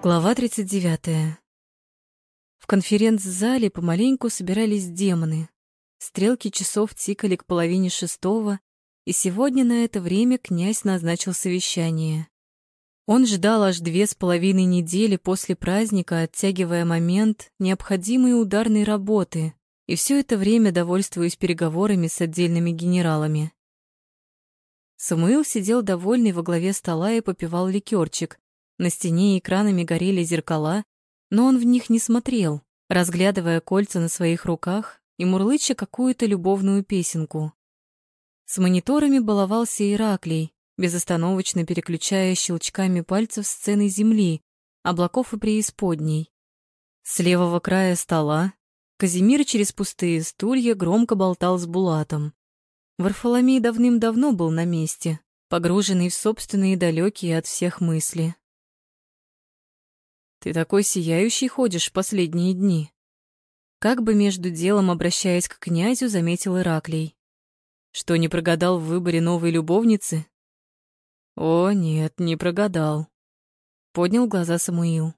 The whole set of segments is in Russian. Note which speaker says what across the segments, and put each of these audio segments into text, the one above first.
Speaker 1: Глава 39. В конференц-зале помаленьку собирались демоны. Стрелки часов тикали к половине шестого, и сегодня на это время князь назначил совещание. Он ждал аж две с половиной недели после праздника, оттягивая момент необходимой ударной работы, и все это время довольствуясь переговорами с отдельными генералами. Самуил сидел довольный во главе стола и попивал ликерчик, на стене экранами горели зеркала, но он в них не смотрел, разглядывая кольца на своих руках и мурлыча какую-то любовную песенку. С мониторами баловался Ираклий, безостановочно переключая щелчками пальцев сцены земли, облаков и преисподней. С левого края стола Казимир через пустые стулья громко болтал с Булатом. Варфоломей давным-давно был на месте, погруженный в собственные далекие от всех мысли. Ты такой сияющий ходишь в последние дни. Как бы между делом, обращаясь к князю, заметил Ираклий. Что, не прогадал в выборе новой любовницы? О, нет, не прогадал. Поднял глаза Самуил.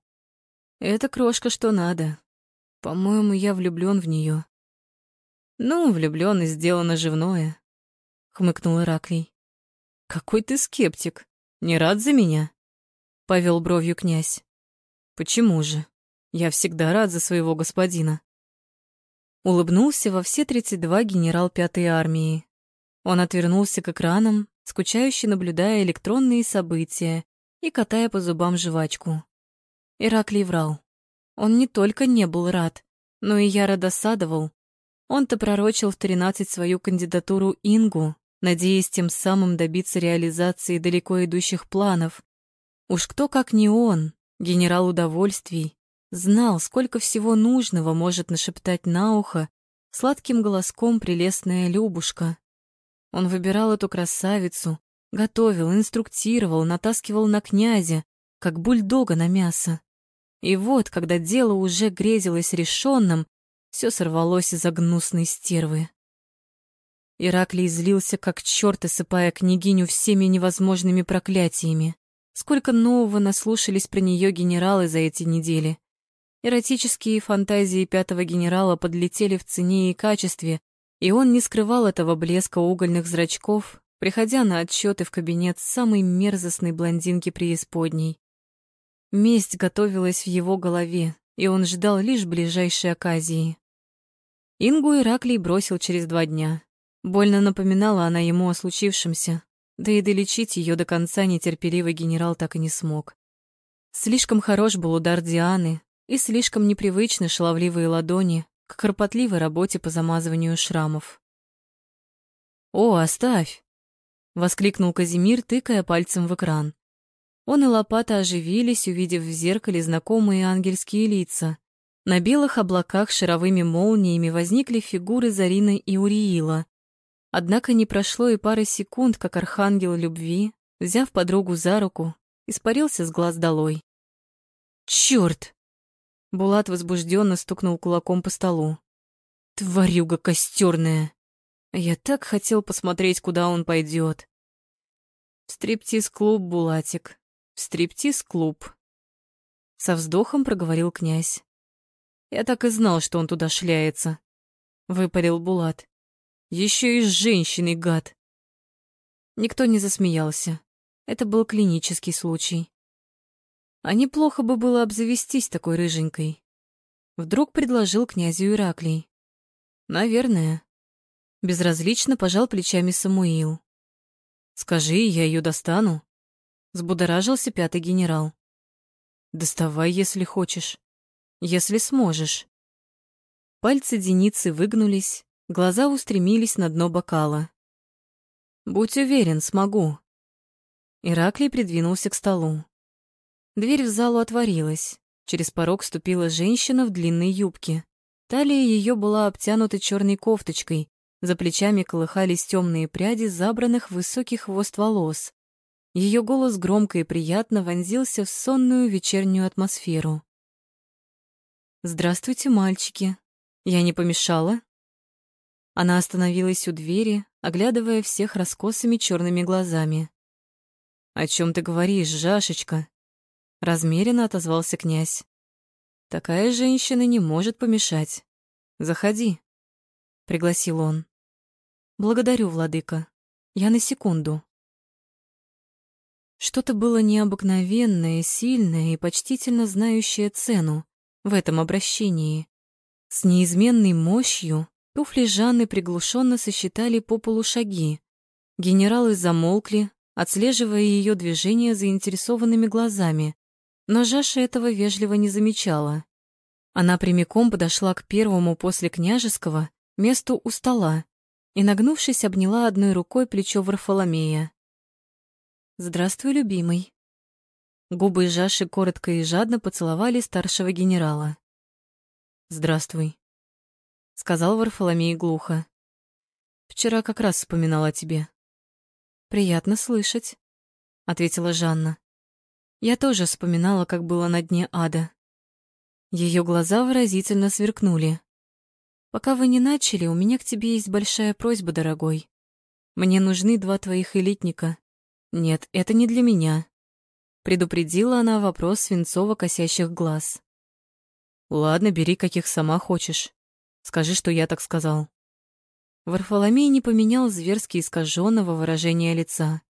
Speaker 1: Это крошка что надо. По-моему, я влюблён в неё. Ну, влюблён и сделано живное, хмыкнул Ираклий. Какой ты скептик. Не рад за меня? Повел бровью князь. Почему же? Я всегда рад за своего господина. Улыбнулся во все тридцать два генерал пятой армии. Он отвернулся к экранам, скучающе наблюдая электронные события и катая по зубам жвачку. Ираклий врал. Он не только не был рад, но и яро досадовал. Он-то пророчил в тринадцать свою кандидатуру Ингу, надеясь тем самым добиться реализации далеко идущих планов. Уж кто, как не он, Генерал удовольствий знал, сколько всего нужного может нашептать на ухо сладким голоском прелестная Любушка. Он выбирал эту красавицу, готовил, инструктировал, натаскивал на князя, как бульдога на мясо. И вот, когда дело уже грезилось решенным, все сорвалось из-за гнусной стервы. Ираклий злился, как черт, осыпая княгиню всеми невозможными проклятиями. Сколько нового наслушались про нее генералы за эти недели. Эротические фантазии пятого генерала подлетели в цене и качестве, и он не скрывал этого блеска угольных зрачков, приходя на отчеты в кабинет самой мерзостной блондинки преисподней. Месть готовилась в его голове, и он ждал лишь ближайшей оказии. Ингу Ираклий бросил через два дня. Больно напоминала она ему о случившемся, да и долечить ее до конца нетерпеливый генерал так и не смог. Слишком хорош был удар Дианы и слишком непривычны шаловливые ладони к кропотливой работе по замазыванию шрамов. «О, оставь!» — воскликнул Казимир, тыкая пальцем в экран. Он и лопата оживились, увидев в зеркале знакомые ангельские лица. На белых облаках шаровыми молниями возникли фигуры Зарины и Уриила. Однако не прошло и пары секунд, как архангел любви, взяв подругу за руку, испарился с глаз долой. Черт! Булат возбужденно стукнул кулаком по столу. Тварюга костерная! Я так хотел посмотреть, куда он пойдет. стриптиз-клуб, Булатик. стриптиз-клуб. Со вздохом проговорил князь. Я так и знал, что он туда шляется. Выпалил Булат. Еще и с женщиной, гад. Никто не засмеялся. Это был клинический случай. А неплохо бы было обзавестись такой рыженькой. Вдруг предложил князю Ираклий. Наверное. Безразлично пожал плечами Самуил. Скажи, я ее достану. Взбудоражился пятый генерал. Доставай, если хочешь. Если сможешь. Пальцы Деницы выгнулись, Глаза устремились на дно бокала. «Будь уверен, смогу». Ираклий придвинулся к столу. Дверь в залу отворилась. Через порог ступила женщина в длинной юбке. Талия ее была обтянута черной кофточкой, за плечами колыхались темные пряди забранных в высокий хвост волос. Ее голос громко и приятно вонзился в сонную вечернюю атмосферу. «Здравствуйте, мальчики. Я не помешала?» Она остановилась у двери, оглядывая всех раскосыми черными глазами. «О чем ты говоришь, Жашечка?» Размеренно отозвался князь. Такая женщина не может помешать. Заходи, пригласил он. Благодарю, владыка. Я на секунду. Что-то было необыкновенное, сильное и почтительно знающее цену в этом обращении. С неизменной мощью туфли Жанны приглушенно сосчитали по полу шаги. Генералы замолкли, отслеживая ее движения заинтересованными глазами, но Жаша этого вежливо не замечала. Она прямиком подошла к первому после княжеского месту у стола и, нагнувшись, обняла одной рукой плечо Варфоломея. «Здравствуй, любимый». Губы Жаши коротко и жадно поцеловали старшего генерала. «Здравствуй», — сказал Варфоломей глухо. «Вчера как раз вспоминала о тебе». «Приятно слышать», — ответила Жанна. «Я тоже вспоминала, как было на дне ада». Ее глаза выразительно сверкнули. «Пока вы не начали, у меня к тебе есть большая просьба, дорогой. Мне нужны два твоих элитника, «Нет, это не для меня», — предупредила она вопрос свинцово-косящих глаз. «Ладно, бери, каких сама хочешь. Скажи, что я так сказал». Варфоломей не поменял зверски искаженного выражения лица.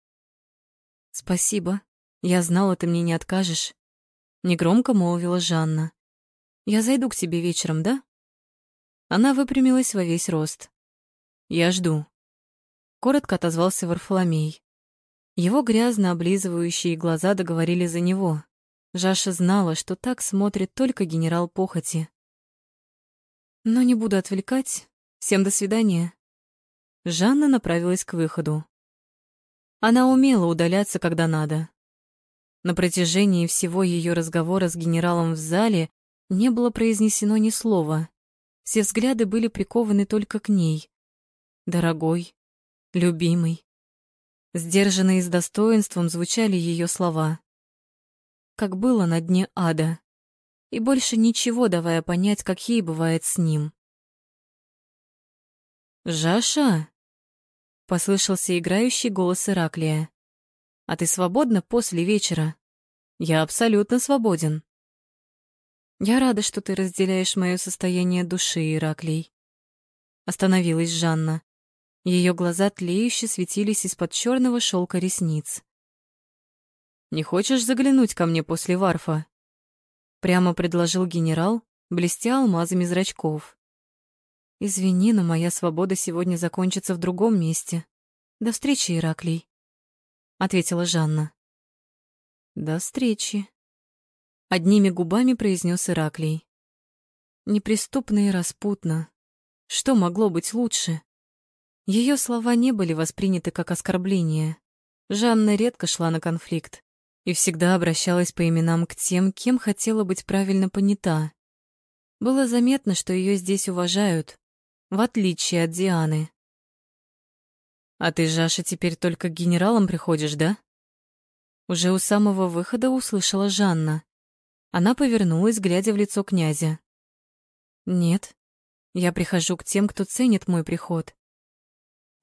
Speaker 1: «Спасибо. Я знала, ты мне не откажешь», — негромко молвила Жанна. «Я зайду к тебе вечером, да?» Она выпрямилась во весь рост. «Я жду», — коротко отозвался Варфоломей. Его грязно облизывающие глаза договорили за него. Жаша знала, что так смотрит только генерал похоти. Но не буду отвлекать. Всем до свидания. Жанна направилась к выходу. Она умела удаляться, когда надо. На протяжении всего ее разговора с генералом в зале не было произнесено ни слова. Все взгляды были прикованы только к ней. Дорогой, любимый, Сдержанно и с достоинством звучали ее слова. Как было на дне ада. И больше ничего давая понять, как ей бывает с ним. «Жаша!» — послышался играющий голос Ираклия. «А ты свободна после вечера?» «Я абсолютно свободен». «Я рада, что ты разделяешь мое состояние души, Ираклий». Остановилась Жанна. Ее глаза тлеюще светились из-под черного шелка ресниц. «Не хочешь заглянуть ко мне после варфа?» Прямо предложил генерал, блестя алмазами зрачков. «Извини, но моя свобода сегодня закончится в другом месте. До встречи, Ираклий», — ответила Жанна. «До встречи», — одними губами произнес Ираклий. Неприступно и распутно. Что могло быть лучше? Ее слова не были восприняты как оскорбление. Жанна редко шла на конфликт и всегда обращалась по именам к тем, кем хотела быть правильно понята. Было заметно, что ее здесь уважают, в отличие от Дианы. «А ты, Жаша, теперь только к генералам приходишь, да?» Уже у самого выхода услышала Жанна. Она повернулась, глядя в лицо князя. «Нет, я прихожу к тем, кто ценит мой приход.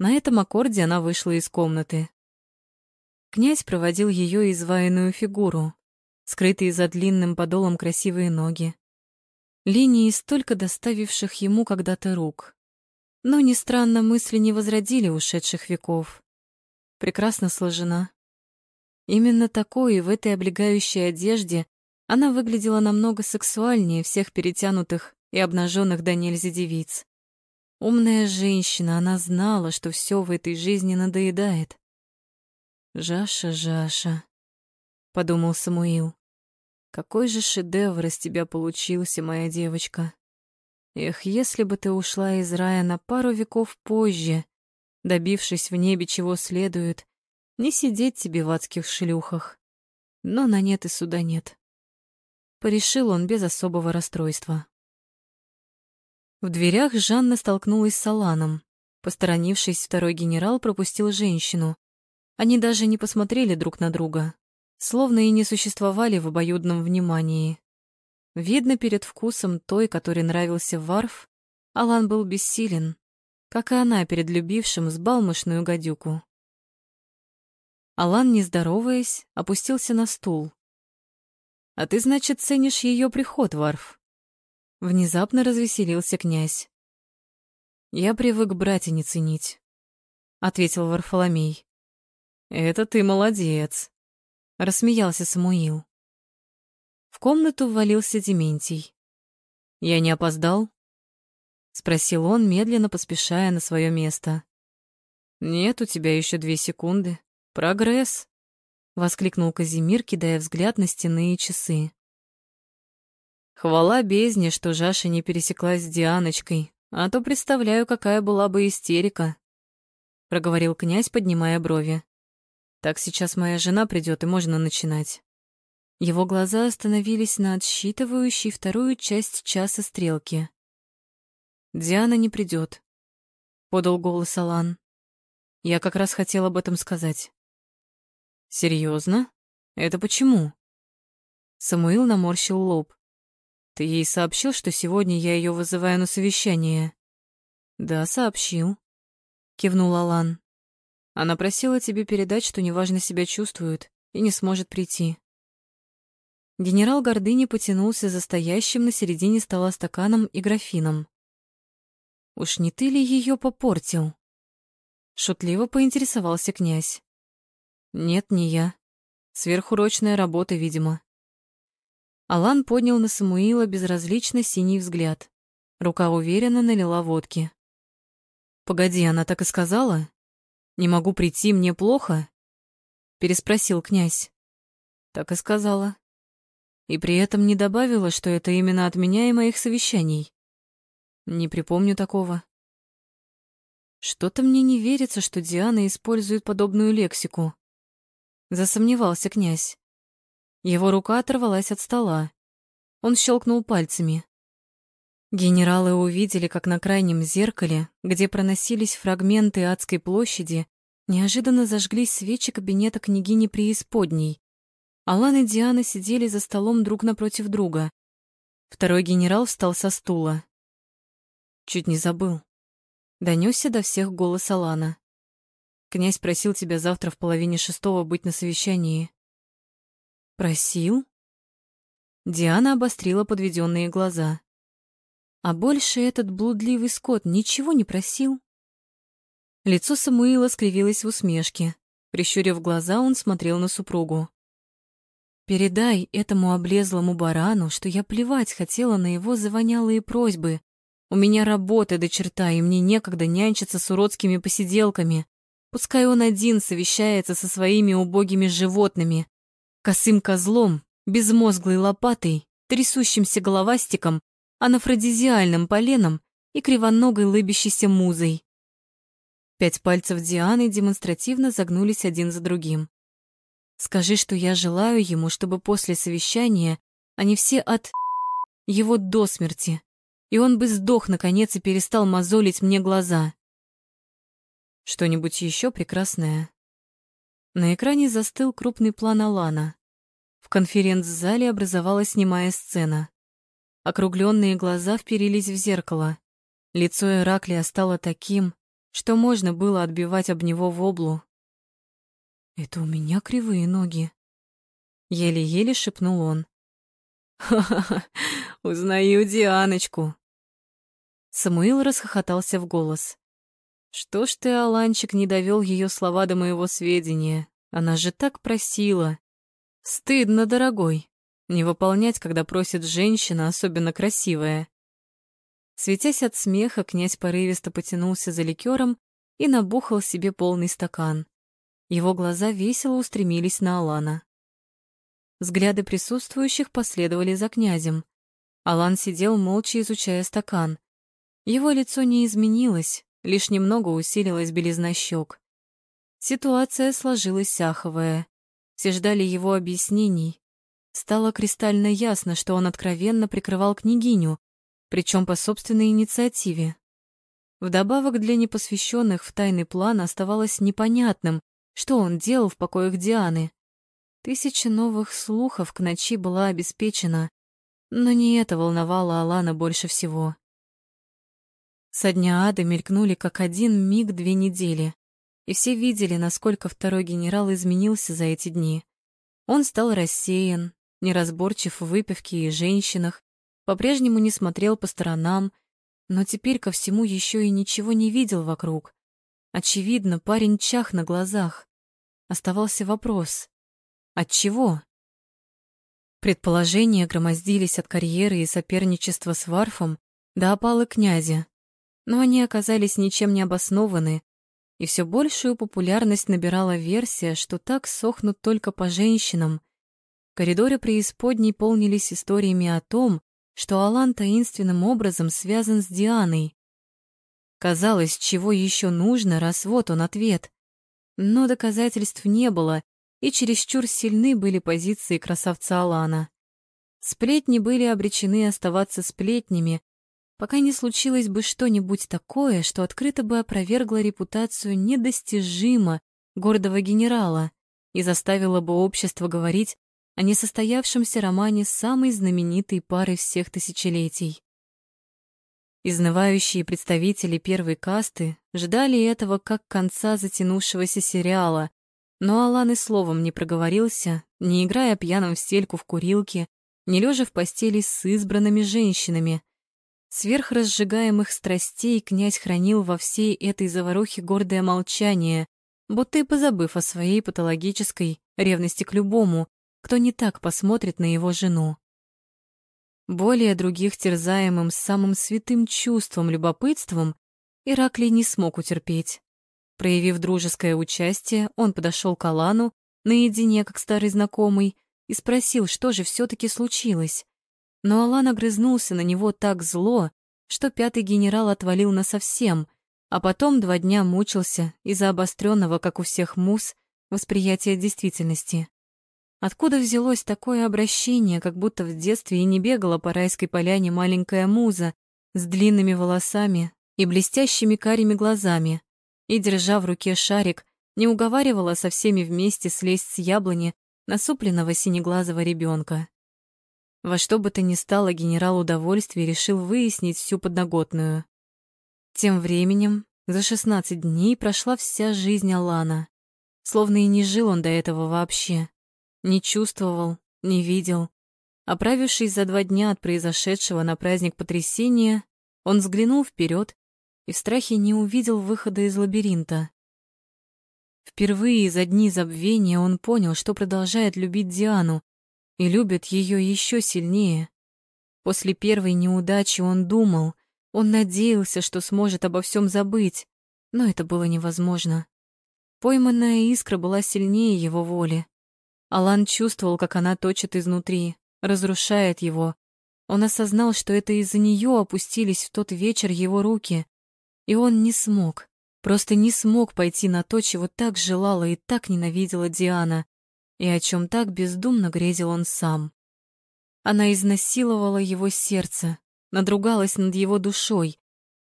Speaker 1: На этом аккорде она вышла из комнаты. Князь проводил ее изваянную фигуру, скрытые за длинным подолом красивые ноги, линии столько доставивших ему когда-то рук. Но, ни странно, мысли не возродили ушедших веков. Прекрасно сложена. Именно такой и в этой облегающей одежде она выглядела намного сексуальнее всех перетянутых и обнаженных до нельзя девиц. Умная женщина, она знала, что все в этой жизни надоедает. «Жаша, Жаша», — подумал Самуил, — «какой же шедевр из тебя получился, моя девочка. Эх, если бы ты ушла из рая на пару веков позже, добившись в небе чего следует, не сидеть тебе в адских шлюхах. Но на нет и суда нет». Порешил он без особого расстройства. В дверях Жанна столкнулась с Аланом. Посторонившись, второй генерал пропустил женщину. Они даже не посмотрели друг на друга, словно и не существовали в обоюдном внимании. Видно, перед вкусом той, который нравился Варф, Алан был бессилен, как и она перед любившим сбалмошную гадюку. Алан, не здороваясь, опустился на стул. А ты, значит, ценишь ее приход, Варф? Внезапно развеселился князь. Я привык брать и не ценить, ответил Варфоломей. Это ты молодец, рассмеялся Самуил. В комнату ввалился Дементий. Я не опоздал? спросил он, медленно поспешая на свое место. Нет, у тебя еще две секунды. Прогресс воскликнул Казимир, кидая взгляд на стенные часы. Хвала бездне, что Жаша не пересеклась с Дианочкой, а то представляю, какая была бы истерика, проговорил князь, поднимая брови. Так сейчас моя жена придет и можно начинать. Его глаза остановились на отсчитывающей вторую часть часа стрелки. Диана не придет, подал голос Алан. Я как раз хотел об этом сказать. Серьезно? Это почему? Самуил наморщил лоб. Ты ей сообщил, что сегодня я ее вызываю на совещание? Да, сообщил. Кивнул Алан. Она просила тебе передать, что неважно себя чувствует и не сможет прийти. Генерал Гордыни потянулся за стоящим на середине стола стаканом и графином. «Уж не ты ли ее попортил?» Шутливо поинтересовался князь. Нет, не я. Сверхурочная работа, видимо. Алан поднял на Самуила безразлично синий взгляд. Рука уверенно налила водки. «Погоди, она так и сказала? Не могу прийти, мне плохо?» Переспросил князь. Так и сказала. И при этом не добавила, что это именно от меня и моих совещаний. Не припомню такого. Что-то мне не верится, что Диана использует подобную лексику. Засомневался князь. Его рука оторвалась от стола. Он щелкнул пальцами. Генералы увидели, как на крайнем зеркале, где проносились фрагменты адской площади, неожиданно зажглись свечи кабинета княгини Преисподней. Алан и Диана сидели за столом друг напротив друга. Второй генерал встал со стула. Чуть не забыл. Донесся до всех голос Алана. Князь просил тебя завтра в половине шестого быть на совещании. Просил? Диана обострила подведенные глаза. А больше этот блудливый скот ничего не просил? Лицо Самуила скривилось в усмешке. Прищурив глаза, он смотрел на супругу. «Передай этому облезлому барану, что я плевать хотела на его завонялые просьбы. У меня работа до черта, и мне некогда нянчиться с уродскими посиделками. Пускай он один совещается со своими убогими животными, косым козлом, безмозглой лопатой, трясущимся головастиком, анафродизиальным поленом и кривоногой лыбящейся музой. Пять пальцев Дианы демонстративно загнулись один за другим. Скажи, что я желаю ему, чтобы после совещания они все от его до смерти, и он бы сдох наконец и перестал мозолить мне глаза. Что-нибудь еще прекрасное? На экране застыл крупный план Алана. В конференц-зале образовалась немая сцена. Округленные глаза вперились в зеркало. Лицо Ираклия стало таким, что можно было отбивать об него воблу. «Это у меня кривые ноги», — еле-еле шепнул он. «Ха-ха-ха, узнаю Дианочку!» Самуил расхохотался в голос. Что ж ты, Аланчик, не довел ее слова до моего сведения? Она же так просила. Стыдно, дорогой, не выполнять, когда просит женщина, особенно красивая. Светясь от смеха, князь порывисто потянулся за ликером и набухал себе полный стакан. Его глаза весело устремились на Алана. Взгляды присутствующих последовали за князем. Алан сидел молча, изучая стакан. Его лицо не изменилось, лишь немного усилилась белизна щек. Ситуация сложилась саховая. Все ждали его объяснений. Стало кристально ясно, что он откровенно прикрывал княгиню, причем по собственной инициативе. Вдобавок для непосвященных в тайный план оставалось непонятным, что он делал в покоях Дианы. Тысяча новых слухов к ночи была обеспечена, но не это волновало Алана больше всего. Со дня ада мелькнули как один миг две недели, и все видели, насколько второй генерал изменился за эти дни. Он стал рассеян, неразборчив в выпивке и женщинах, по-прежнему не смотрел по сторонам, но теперь ко всему еще и ничего не видел вокруг. Очевидно, парень чах на глазах. Оставался вопрос. От чего? Предположения громоздились от карьеры и соперничества с Варфом до опалы князя, но они оказались ничем не обоснованы, и все большую популярность набирала версия, что так сохнут только по женщинам. Коридоры преисподней полнились историями о том, что Алан таинственным образом связан с Дианой. Казалось, чего еще нужно, раз вот он ответ. Но доказательств не было, и чересчур сильны были позиции красавца Алана. Сплетни были обречены оставаться сплетнями, пока не случилось бы что-нибудь такое, что открыто бы опровергло репутацию недостижимо гордого генерала и заставило бы общество говорить о несостоявшемся романе самой знаменитой пары всех тысячелетий. Изнывающие представители первой касты ждали этого как конца затянувшегося сериала, но Алан и словом не проговорился, не играя пьяным в стельку в курилке, не лежа в постели с избранными женщинами — Сверх разжигаемых страстей князь хранил во всей этой заварухе гордое молчание, будто и позабыв о своей патологической ревности к любому, кто не так посмотрит на его жену. Более других терзаемым самым святым чувством, любопытством, Ираклий не смог утерпеть. Проявив дружеское участие, он подошел к Алану наедине, как старый знакомый, и спросил, что же все таки случилось но Алан огрызнулся на него так зло, что пятый генерал отвалил насовсем, а потом два дня мучился из-за обостренного, как у всех мус, восприятия действительности. Откуда взялось такое обращение, как будто в детстве и не бегала по райской поляне маленькая муза с длинными волосами и блестящими карими глазами, и, держа в руке шарик, не уговаривала со всеми вместе слезть с яблони насупленного синеглазого ребенка. Во что бы то ни стало, генерал удовольствия решил выяснить всю подноготную. Тем временем, за 16 дней прошла вся жизнь Алана. Словно и не жил он до этого вообще. Не чувствовал, не видел. Оправившись за два дня от произошедшего на праздник потрясения, он взглянул вперед и в страхе не увидел выхода из лабиринта. Впервые за дни забвения он понял, что продолжает любить Диану, и любит ее еще сильнее. После первой неудачи он думал, он надеялся, что сможет обо всем забыть, но это было невозможно. Пойманная искра была сильнее его воли. Алан чувствовал, как она точит изнутри, разрушает его. Он осознал, что это из-за нее опустились в тот вечер его руки, и он не смог, просто не смог пойти на то, чего так желала и так ненавидела Диана и о чем так бездумно грезил он сам. Она изнасиловала его сердце, надругалась над его душой.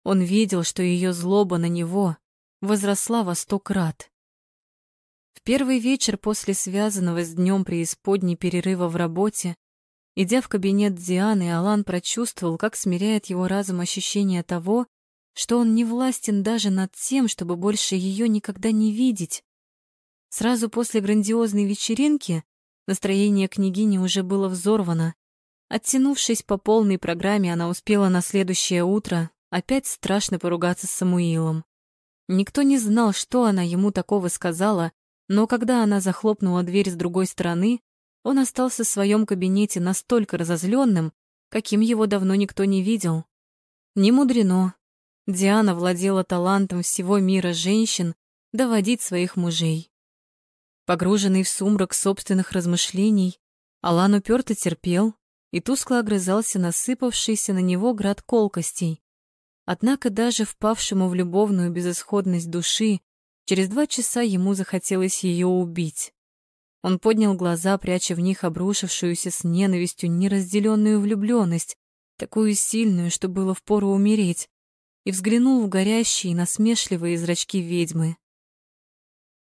Speaker 1: Он видел, что ее злоба на него возросла во сто крат. В первый вечер после связанного с днем преисподней перерыва в работе, идя в кабинет Дианы, Алан прочувствовал, как смиряет его разум ощущение того, что он не властен даже над тем, чтобы больше ее никогда не видеть, Сразу после грандиозной вечеринки настроение княгини уже было взорвано. Оттянувшись по полной программе, она успела на следующее утро опять страшно поругаться с Самуилом. Никто не знал, что она ему такого сказала, но когда она захлопнула дверь с другой стороны, он остался в своем кабинете настолько разозленным, каким его давно никто не видел. Не мудрено. Диана владела талантом всего мира женщин доводить своих мужей. Погруженный в сумрак собственных размышлений, Алан уперто терпел и тускло огрызался насыпавшийся на него град колкостей. Однако даже впавшему в любовную безысходность души, через два часа ему захотелось ее убить. Он поднял глаза, пряча в них обрушившуюся с ненавистью неразделенную влюбленность, такую сильную, что было впору умереть, и взглянул в горящие насмешливые зрачки ведьмы.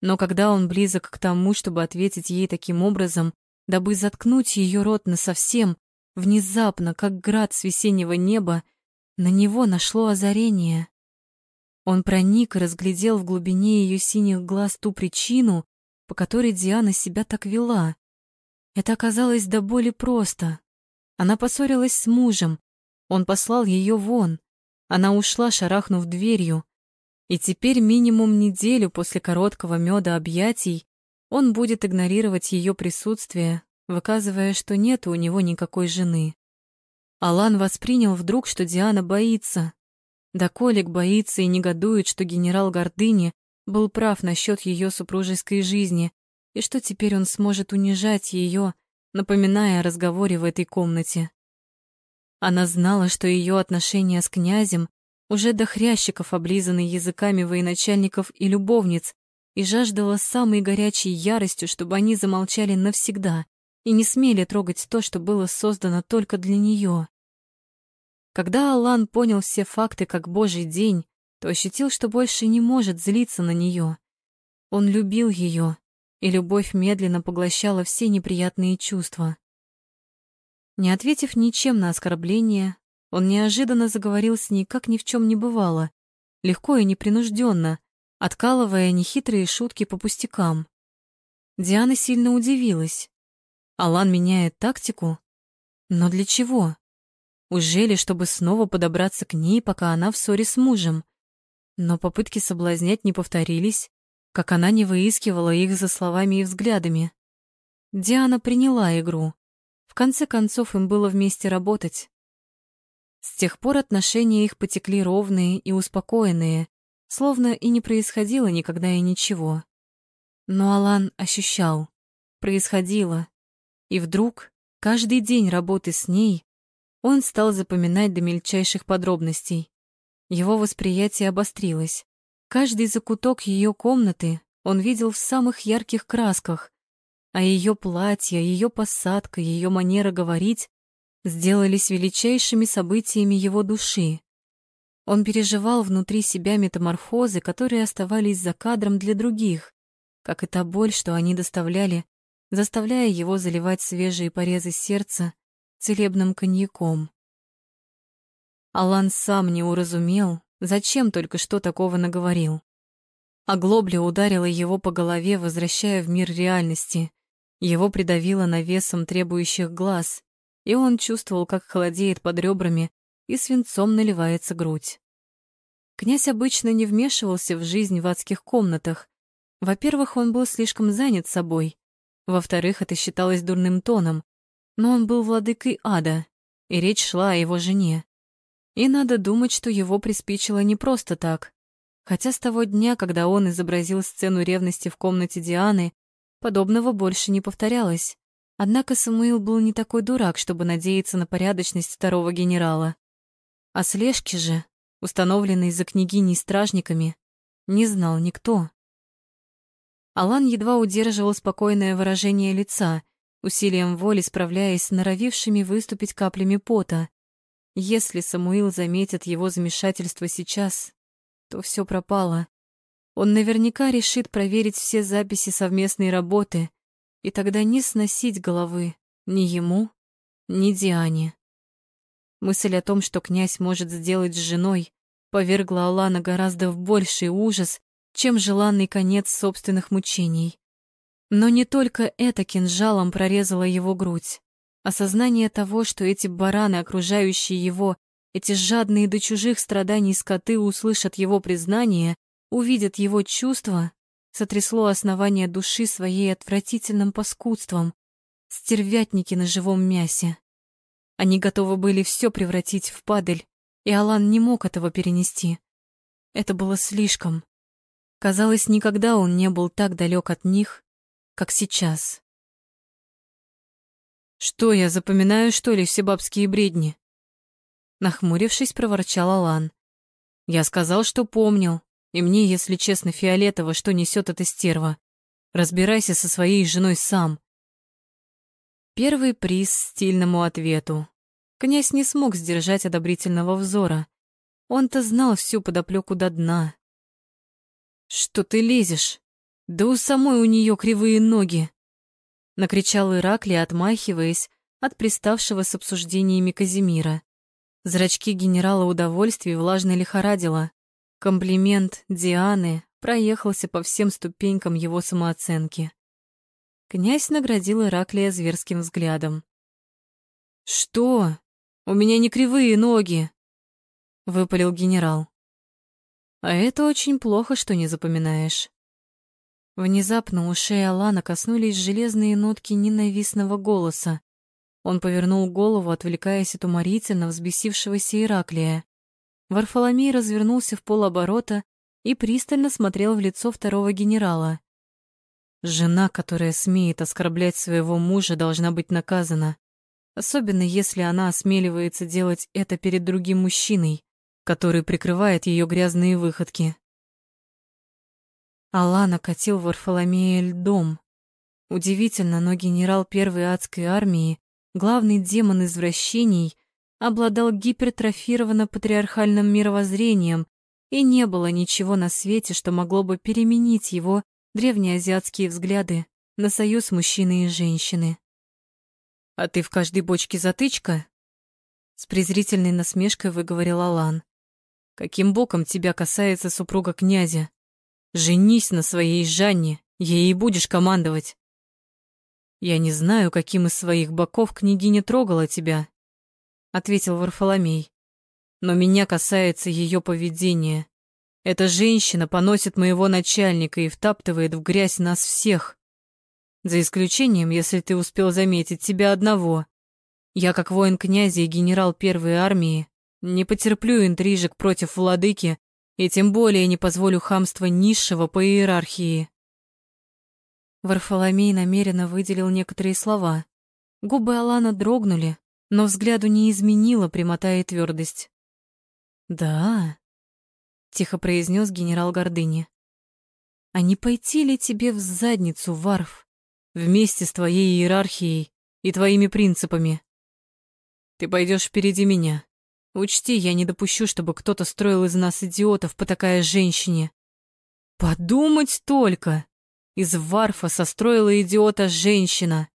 Speaker 1: Но когда он близок к тому, чтобы ответить ей таким образом, дабы заткнуть ее рот насовсем, внезапно, как град с весеннего неба, на него нашло озарение. Он проник и разглядел в глубине ее синих глаз ту причину, по которой Диана себя так вела. Это оказалось до боли просто. Она поссорилась с мужем, он послал ее вон. Она ушла, шарахнув дверью. И теперь минимум неделю после короткого меда объятий он будет игнорировать ее присутствие, выказывая, что нет у него никакой жены. Алан воспринял вдруг, что Диана боится. Да Колик боится и негодует, что генерал Гордыни был прав насчет ее супружеской жизни, и что теперь он сможет унижать ее, напоминая о разговоре в этой комнате. Она знала, что ее отношения с князем уже до хрящиков облизаны языками военачальников и любовниц, и жаждала самой горячей яростью, чтобы они замолчали навсегда и не смели трогать то, что было создано только для нее. Когда Алан понял все факты как божий день, то ощутил, что больше не может злиться на нее. Он любил ее, и любовь медленно поглощала все неприятные чувства. Не ответив ничем на оскорбление, он неожиданно заговорил с ней, как ни в чем не бывало, легко и непринужденно, откалывая нехитрые шутки по пустякам. Диана сильно удивилась. Алан меняет тактику? Но для чего? Ужели, чтобы снова подобраться к ней, пока она в ссоре с мужем? Но попытки соблазнять не повторились, как она не выискивала их за словами и взглядами. Диана приняла игру. В конце концов, им было вместе работать. С тех пор отношения их потекли ровные и успокоенные, словно и не происходило никогда и ничего. Но Алан ощущал, происходило. И вдруг, каждый день работы с ней, он стал запоминать до мельчайших подробностей. Его восприятие обострилось. Каждый закуток ее комнаты он видел в самых ярких красках, а ее платье, ее посадка, ее манера говорить сделались величайшими событиями его души. Он переживал внутри себя метаморфозы, которые оставались за кадром для других, как и та боль, что они доставляли, заставляя его заливать свежие порезы сердца целебным коньяком. Алан сам не уразумел, Зачем только что такого наговорил? Оглобля ударила его по голове, возвращая в мир реальности. Его придавило навесом требующих глаз, и он чувствовал, как холодеет под ребрами и свинцом наливается грудь. Князь обычно не вмешивался в жизнь в адских комнатах. Во-первых, он был слишком занят собой. Во-вторых, это считалось дурным тоном. Но он был владыкой ада, и речь шла о его жене. И надо думать, что его приспичило не просто так. Хотя с того дня, когда он изобразил сцену ревности в комнате Дианы, подобного больше не повторялось. Однако Самуил был не такой дурак, чтобы надеяться на порядочность второго генерала. О слежке же, установленной за княгиней стражниками, не знал никто. Алан едва удерживал спокойное выражение лица, усилием воли справляясь с норовившими выступить каплями пота. Если Самуил заметит его замешательство сейчас, то все пропало. Он наверняка решит проверить все записи совместной работы, и тогда не сносить головы ни ему, ни Диане. Мысль о том, что князь может сделать с женой, повергла Алана гораздо в больший ужас, чем желанный конец собственных мучений. Но не только это кинжалом прорезало его грудь. Осознание того, что эти бараны, окружающие его, эти жадные до чужих страданий скоты услышат его признание, увидят его чувства, сотрясло основание души своей отвратительным паскудством, стервятники на живом мясе. Они готовы были все превратить в падаль, и Алан не мог этого перенести. Это было слишком. Казалось, никогда он не был так далек от них, как сейчас. Что я запоминаю, что ли, все бабские бредни? Нахмурившись, проворчал Алан. Я сказал, что помнил, и мне, если честно, фиолетово, что несет эта стерва. Разбирайся со своей женой сам. Первый приз стильному ответу. Князь не смог сдержать одобрительного взора. Он-то знал всю подоплеку до дна. Что ты лезешь? Да у самой у нее кривые ноги накричал Ираклий, отмахиваясь от приставшего с обсуждениями Казимира. Зрачки генерала удовольствия влажно лихорадило. Комплимент Дианы проехался по всем ступенькам его самооценки. Князь наградил Ираклия зверским взглядом. «Что? У меня не кривые ноги!» — выпалил генерал. «А это очень плохо, что не запоминаешь». Внезапно ушей Алана коснулись железные нотки ненавистного голоса. Он повернул голову, отвлекаясь от уморительно взбесившегося Ираклия. Варфоломей развернулся в полоборота и пристально смотрел в лицо второго генерала. Жена, которая смеет оскорблять своего мужа, должна быть наказана особенно если она осмеливается делать это перед другим мужчиной, который прикрывает ее грязные выходки. Алана катил Варфоломея льдом. Удивительно, но генерал первой адской армии, главный демон извращений, обладал гипертрофированно-патриархальным мировоззрением, и не было ничего на свете, что могло бы переменить его древнеазиатские взгляды на союз мужчины и женщины. «А ты в каждой бочке затычка?» С презрительной насмешкой выговорил Алан. «Каким боком тебя касается супруга князя? Женись на своей Жанне, ей и будешь командовать». «Я не знаю, каким из своих боков княгиня трогала тебя», — ответил Варфоломей. «Но меня касается ее поведения. Эта женщина поносит моего начальника и втаптывает в грязь нас всех. За исключением, если ты успел заметить себя одного. Я, как воин князя и генерал первой армии, не потерплю интрижек против владыки и тем более не позволю хамства низшего по иерархии. Варфоломей намеренно выделил некоторые слова. Губы Алана дрогнули, но взгляду не изменила прямота и твердость. «Да», — тихо произнес генерал Гордыни. «А не пойти ли тебе в задницу, Варф? вместе с твоей иерархией и твоими принципами. Ты пойдешь впереди меня. Учти, я не допущу, чтобы кто-то строил из нас идиотов по такая женщине. Подумать только! Из Варфа состроила идиота женщина.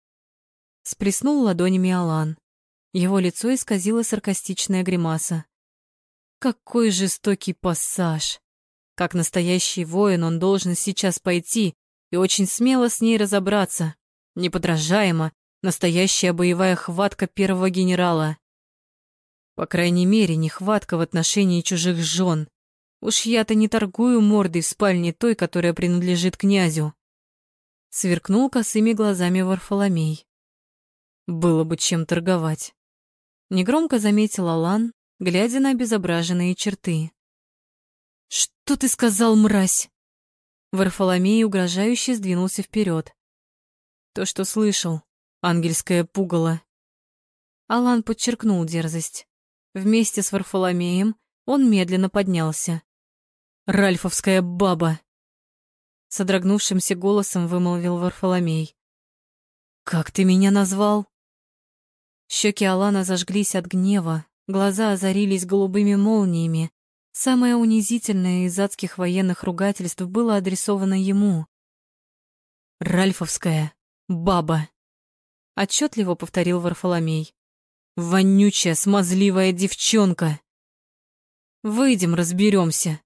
Speaker 1: Сплеснул ладонями Алан. Его лицо исказило саркастичная гримаса. Какой жестокий пассаж! Как настоящий воин он должен сейчас пойти и очень смело с ней разобраться. Неподражаемо, настоящая боевая хватка первого генерала. По крайней мере, не хватка в отношении чужих жен. Уж я-то не торгую мордой в спальне той, которая принадлежит князю. Сверкнул косыми глазами Варфоломей. Было бы чем торговать. Негромко заметил Алан, глядя на обезображенные черты. «Что ты сказал, мразь?» Варфоломей угрожающе сдвинулся вперед. То, что слышал, ангельское пугало. Алан подчеркнул дерзость. Вместе с Варфоломеем он медленно поднялся. «Ральфовская баба!» Содрогнувшимся голосом вымолвил Варфоломей. «Как ты меня назвал?» Щеки Алана зажглись от гнева, глаза озарились голубыми молниями, Самое унизительное из адских военных ругательств было адресовано ему. «Ральфовская баба», — отчетливо повторил Варфоломей. «Вонючая, смазливая девчонка!» «Выйдем, разберемся.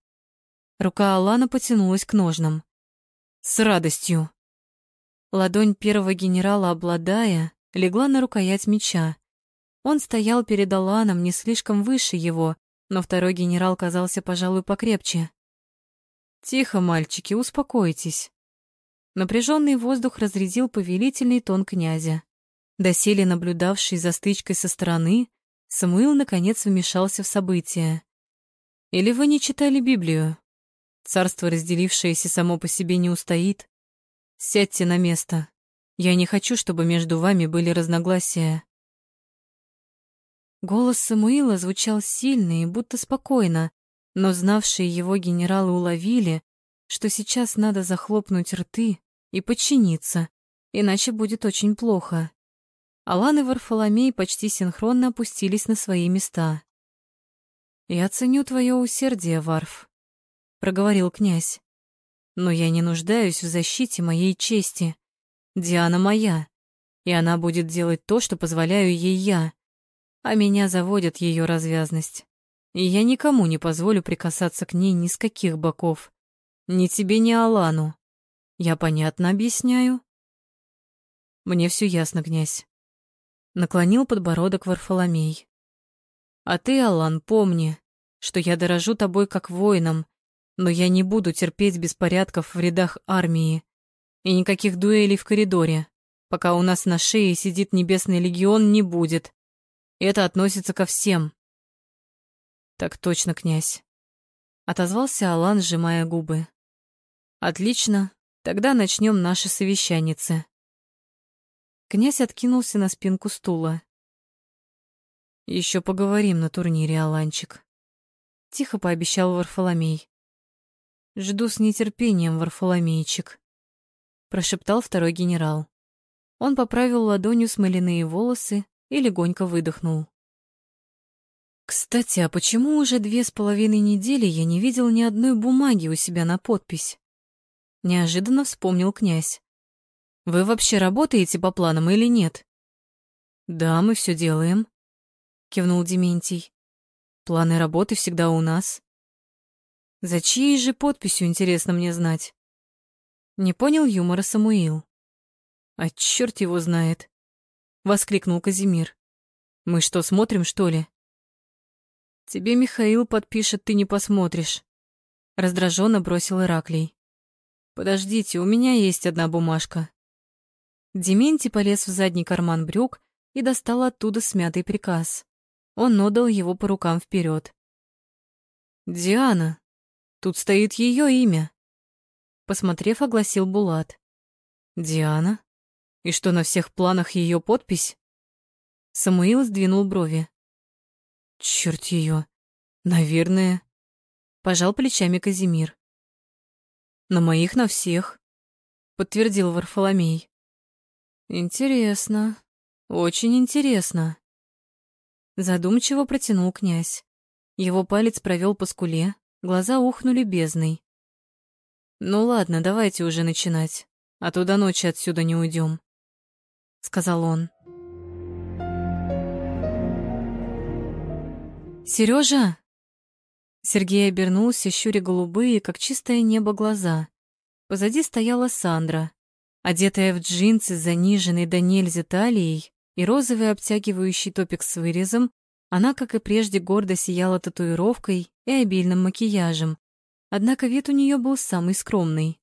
Speaker 1: Рука Алана потянулась к ножнам. «С радостью!» Ладонь первого генерала, обладая, легла на рукоять меча. Он стоял перед Аланом не слишком выше его, но второй генерал казался, пожалуй, покрепче. «Тихо, мальчики, успокойтесь». Напряженный воздух разрядил повелительный тон князя. Доселе наблюдавший за стычкой со стороны, Самуил наконец вмешался в события. «Или вы не читали Библию? Царство, разделившееся само по себе, не устоит. Сядьте на место. Я не хочу, чтобы между вами были разногласия. Голос Самуила звучал сильно и будто спокойно, но знавшие его генералы уловили, что сейчас надо захлопнуть рты и подчиниться, иначе будет очень плохо. Алан и Варфоломей почти синхронно опустились на свои места. «Я ценю твое усердие, Варф», — проговорил князь. «Но я не нуждаюсь в защите моей чести. Диана моя, и она будет делать то, что позволяю ей я а меня заводит ее развязность. И я никому не позволю прикасаться к ней ни с каких боков. Ни тебе, ни Алану. Я понятно объясняю? Мне все ясно, князь. Наклонил подбородок Варфоломей. А ты, Алан, помни, что я дорожу тобой как воином, но я не буду терпеть беспорядков в рядах армии и никаких дуэлей в коридоре, пока у нас на шее сидит Небесный легион, не будет. Это относится ко всем. Так точно, князь. Отозвался Алан, сжимая губы. Отлично, тогда начнем наше совещанице. Князь откинулся на спинку стула. Еще поговорим на турнире, Аланчик. Тихо пообещал Варфоломей. Жду с нетерпением, Варфоломейчик, прошептал второй генерал. Он поправил ладонью смоляные волосы и легонько выдохнул. Кстати, а почему уже две с половиной недели я не видел ни одной бумаги у себя на подпись? Неожиданно вспомнил князь. Вы вообще работаете по планам или нет? Да, мы все делаем, кивнул Дементий. Планы работы всегда у нас. За чьей же подписью, интересно мне знать? Не понял юмора Самуил. А черт его знает, воскликнул Казимир. Мы что, смотрим, что ли? Тебе Михаил подпишет, ты не посмотришь. Раздраженно бросил Ираклий. Подождите, у меня есть одна бумажка. Дементий полез в задний карман брюк и достал оттуда смятый приказ. Он отдал его по рукам вперед. «Диана, тут стоит ее имя», — посмотрев, огласил Булат. «Диана? И что, на всех планах ее подпись?» Самуил сдвинул брови. Черт ее. Наверное. Пожал плечами Казимир. На моих на всех, подтвердил Варфоломей. Интересно. Очень интересно. Задумчиво протянул князь. Его палец провел по скуле, глаза ухнули бездной. «Ну ладно, давайте уже начинать, а то до ночи отсюда не уйдем», — сказал он. Сережа! Сергей обернулся, щуря голубые, как чистое небо, глаза. Позади стояла Сандра, одетая в джинсы заниженной до нельзя талией и розовый обтягивающий топик с вырезом, она, как и прежде, гордо сияла татуировкой и обильным макияжем. Однако вид у нее был самый скромный.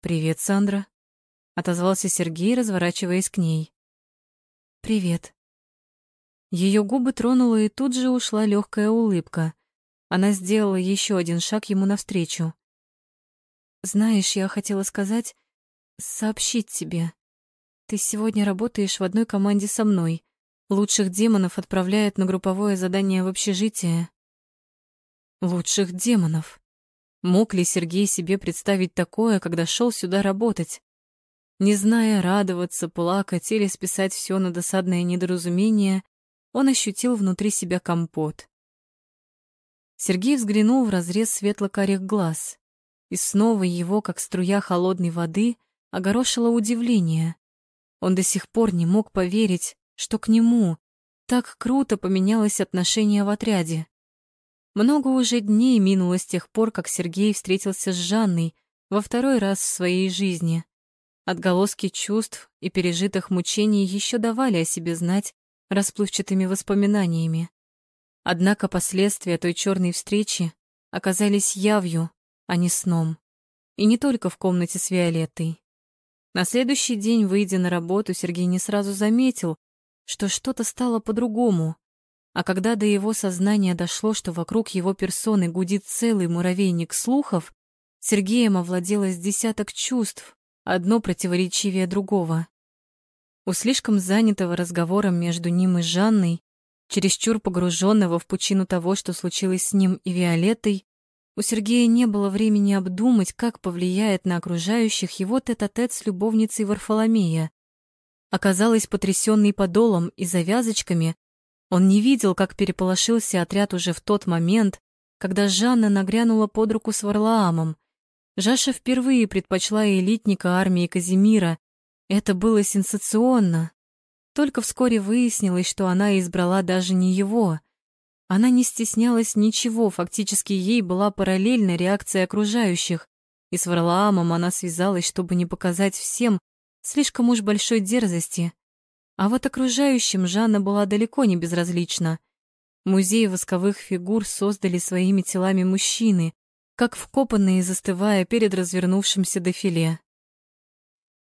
Speaker 1: «Привет, Сандра», — отозвался Сергей, разворачиваясь к ней. «Привет», ее губы тронула и тут же ушла легкая улыбка. Она сделала еще один шаг ему навстречу. «Знаешь, я хотела сказать, сообщить тебе. Ты сегодня работаешь в одной команде со мной. Лучших демонов отправляют на групповое задание в общежитие». «Лучших демонов?» Мог ли Сергей себе представить такое, когда шел сюда работать? Не зная, радоваться, плакать или списать все на досадное недоразумение, он ощутил внутри себя компот. Сергей взглянул в разрез светло-карих глаз, и снова его, как струя холодной воды, огорошило удивление. Он до сих пор не мог поверить, что к нему так круто поменялось отношение в отряде. Много уже дней минуло с тех пор, как Сергей встретился с Жанной во второй раз в своей жизни. Отголоски чувств и пережитых мучений еще давали о себе знать расплывчатыми воспоминаниями. Однако последствия той черной встречи оказались явью, а не сном. И не только в комнате с Виолеттой. На следующий день, выйдя на работу, Сергей не сразу заметил, что что-то стало по-другому. А когда до его сознания дошло, что вокруг его персоны гудит целый муравейник слухов, Сергеем овладелось десяток чувств, одно противоречивее другого. У слишком занятого разговором между ним и Жанной, чересчур погруженного в пучину того, что случилось с ним и Виолеттой, у Сергея не было времени обдумать, как повлияет на окружающих его тет-а-тет -тет с любовницей Варфоломея. Оказалось, потрясенный подолом и завязочками, он не видел, как переполошился отряд уже в тот момент, когда Жанна нагрянула под руку с Варлаамом. Жаша впервые предпочла элитника армии Казимира, это было сенсационно. Только вскоре выяснилось, что она избрала даже не его. Она не стеснялась ничего, фактически ей была параллельна реакция окружающих, и с Варлаамом она связалась, чтобы не показать всем, слишком уж большой дерзости. А вот окружающим Жанна была далеко не безразлична. Музей восковых фигур создали своими телами мужчины, как вкопанные, застывая перед развернувшимся дефиле.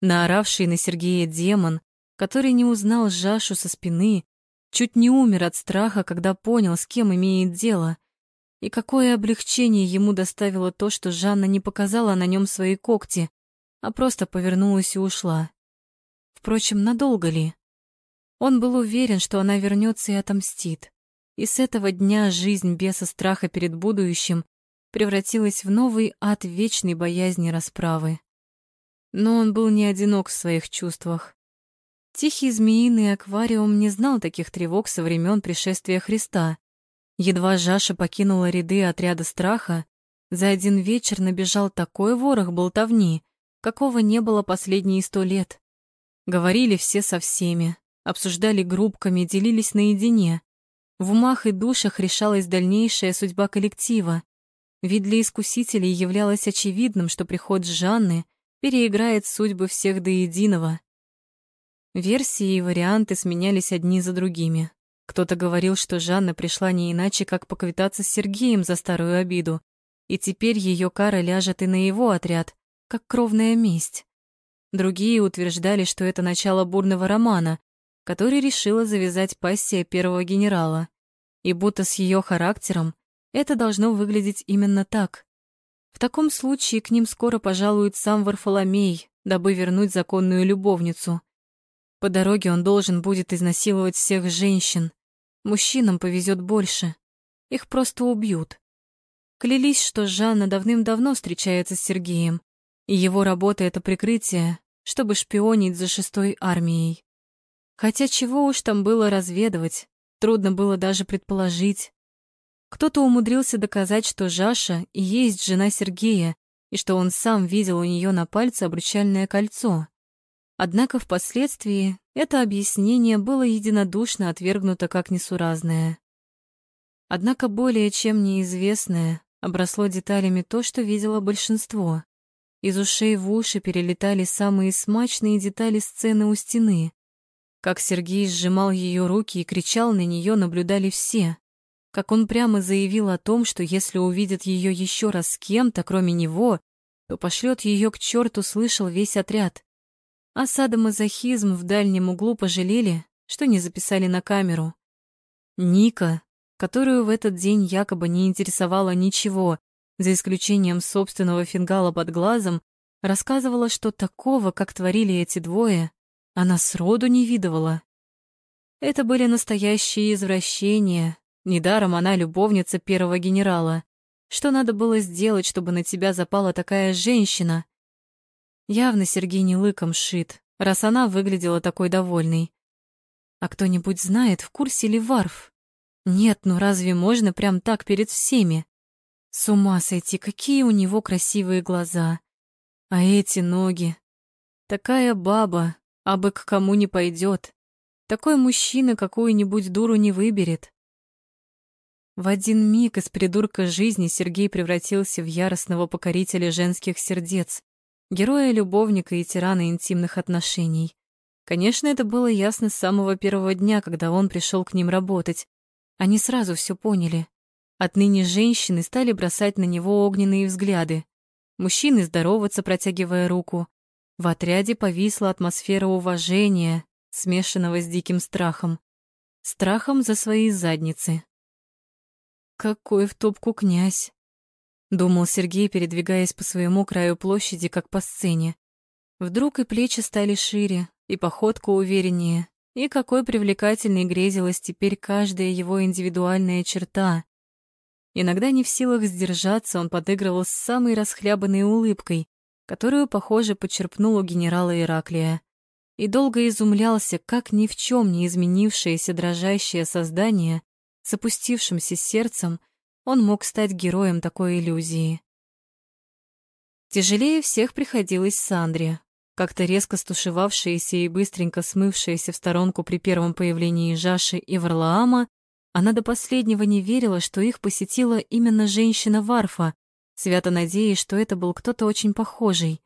Speaker 1: Наоравший на Сергея демон, который не узнал Жашу со спины, чуть не умер от страха, когда понял, с кем имеет дело. И какое облегчение ему доставило то, что Жанна не показала на нем свои когти, а просто повернулась и ушла. Впрочем, надолго ли? Он был уверен, что она вернется и отомстит. И с этого дня жизнь без страха перед будущим превратилась в новый ад вечной боязни расправы. Но он был не одинок в своих чувствах. Тихий змеиный аквариум не знал таких тревог со времен пришествия Христа. Едва Жаша покинула ряды отряда страха, за один вечер набежал такой ворох болтовни, какого не было последние сто лет. Говорили все со всеми, обсуждали группками, делились наедине. В умах и душах решалась дальнейшая судьба коллектива. Ведь для искусителей являлось очевидным, что приход Жанны переиграет судьбы всех до единого. Версии и варианты сменялись одни за другими. Кто-то говорил, что Жанна пришла не иначе, как поквитаться с Сергеем за старую обиду, и теперь ее кара ляжет и на его отряд, как кровная месть. Другие утверждали, что это начало бурного романа, который решила завязать пассия первого генерала, и будто с ее характером это должно выглядеть именно так. В таком случае к ним скоро пожалует сам Варфоломей, дабы вернуть законную любовницу. По дороге он должен будет изнасиловать всех женщин. Мужчинам повезет больше. Их просто убьют. Клялись, что Жанна давным-давно встречается с Сергеем, и его работа — это прикрытие, чтобы шпионить за шестой армией. Хотя чего уж там было разведывать, трудно было даже предположить. Кто-то умудрился доказать, что Жаша и есть жена Сергея, и что он сам видел у нее на пальце обручальное кольцо. Однако впоследствии это объяснение было единодушно отвергнуто как несуразное. Однако более чем неизвестное обросло деталями то, что видело большинство. Из ушей в уши перелетали самые смачные детали сцены у стены. Как Сергей сжимал ее руки и кричал на нее, наблюдали все. Как он прямо заявил о том, что если увидит ее еще раз с кем-то, кроме него, то пошлет ее к черту, слышал весь отряд. А садомазохизм в дальнем углу пожалели, что не записали на камеру. Ника, которую в этот день якобы не интересовало ничего, за исключением собственного фингала под глазом, рассказывала, что такого, как творили эти двое, она сроду не видывала. Это были настоящие извращения. Недаром она любовница первого генерала. Что надо было сделать, чтобы на тебя запала такая женщина? Явно Сергей не лыком шит, раз она выглядела такой довольной. А кто-нибудь знает, в курсе ли Варф? Нет, ну разве можно прям так перед всеми? С ума сойти, какие у него красивые глаза. А эти ноги. Такая баба, а бы к кому не пойдет. Такой мужчина какую-нибудь дуру не выберет. В один миг из придурка жизни Сергей превратился в яростного покорителя женских сердец, героя-любовника и тирана интимных отношений. Конечно, это было ясно с самого первого дня, когда он пришел к ним работать. Они сразу все поняли. Отныне женщины стали бросать на него огненные взгляды. Мужчины здороваться, протягивая руку. В отряде повисла атмосфера уважения, смешанного с диким страхом. Страхом за свои задницы. Какой в топку князь! Думал Сергей, передвигаясь по своему краю площади, как по сцене. Вдруг и плечи стали шире, и походка увереннее, и какой привлекательной грезилась теперь каждая его индивидуальная черта. Иногда не в силах сдержаться, он подыгрывал с самой расхлябанной улыбкой, которую, похоже, почерпнул у генерала Ираклия. И долго изумлялся, как ни в чем не изменившееся дрожащее создание с опустившимся сердцем он мог стать героем такой иллюзии. Тяжелее всех приходилось Сандре, как-то резко стушевавшаяся и быстренько смывшаяся в сторонку при первом появлении Жаши и Варлаама, она до последнего не верила, что их посетила именно женщина Варфа, свято надеясь, что это был кто-то очень похожий.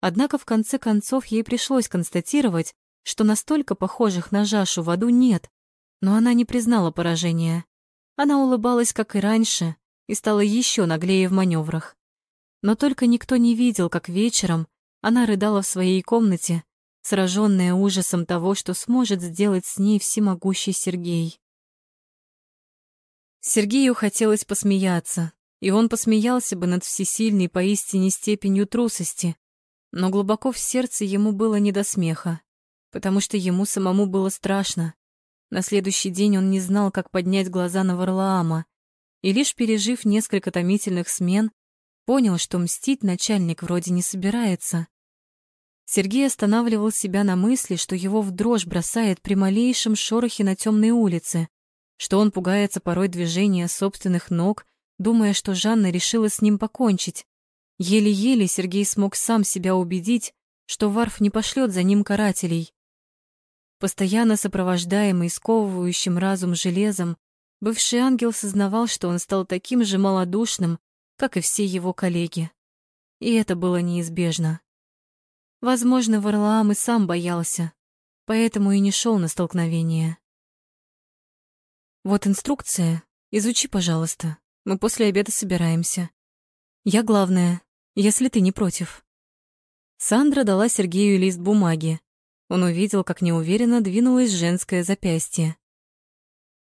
Speaker 1: Однако в конце концов ей пришлось констатировать, что настолько похожих на Жашу в аду нет, но она не признала поражения. Она улыбалась, как и раньше, и стала еще наглее в маневрах. Но только никто не видел, как вечером она рыдала в своей комнате, сраженная ужасом того, что сможет сделать с ней всемогущий Сергей. Сергею хотелось посмеяться, и он посмеялся бы над всесильной поистине степенью трусости, но глубоко в сердце ему было не до смеха, потому что ему самому было страшно. На следующий день он не знал, как поднять глаза на Варлаама, и лишь пережив несколько томительных смен, понял, что мстить начальник вроде не собирается. Сергей останавливал себя на мысли, что его в дрожь бросает при малейшем шорохе на темной улице, что он пугается порой движения собственных ног, думая, что Жанна решила с ним покончить. Еле-еле Сергей смог сам себя убедить, что Варф не пошлет за ним карателей. Постоянно сопровождаемый сковывающим разум железом, бывший ангел сознавал, что он стал таким же малодушным, как и все его коллеги. И это было неизбежно. Возможно, Варлаам и сам боялся, поэтому и не шел на столкновение. «Вот инструкция. Изучи, пожалуйста. Мы после обеда собираемся. Я главная, если ты не против». Сандра дала Сергею лист бумаги. Он увидел, как неуверенно двинулось женское запястье.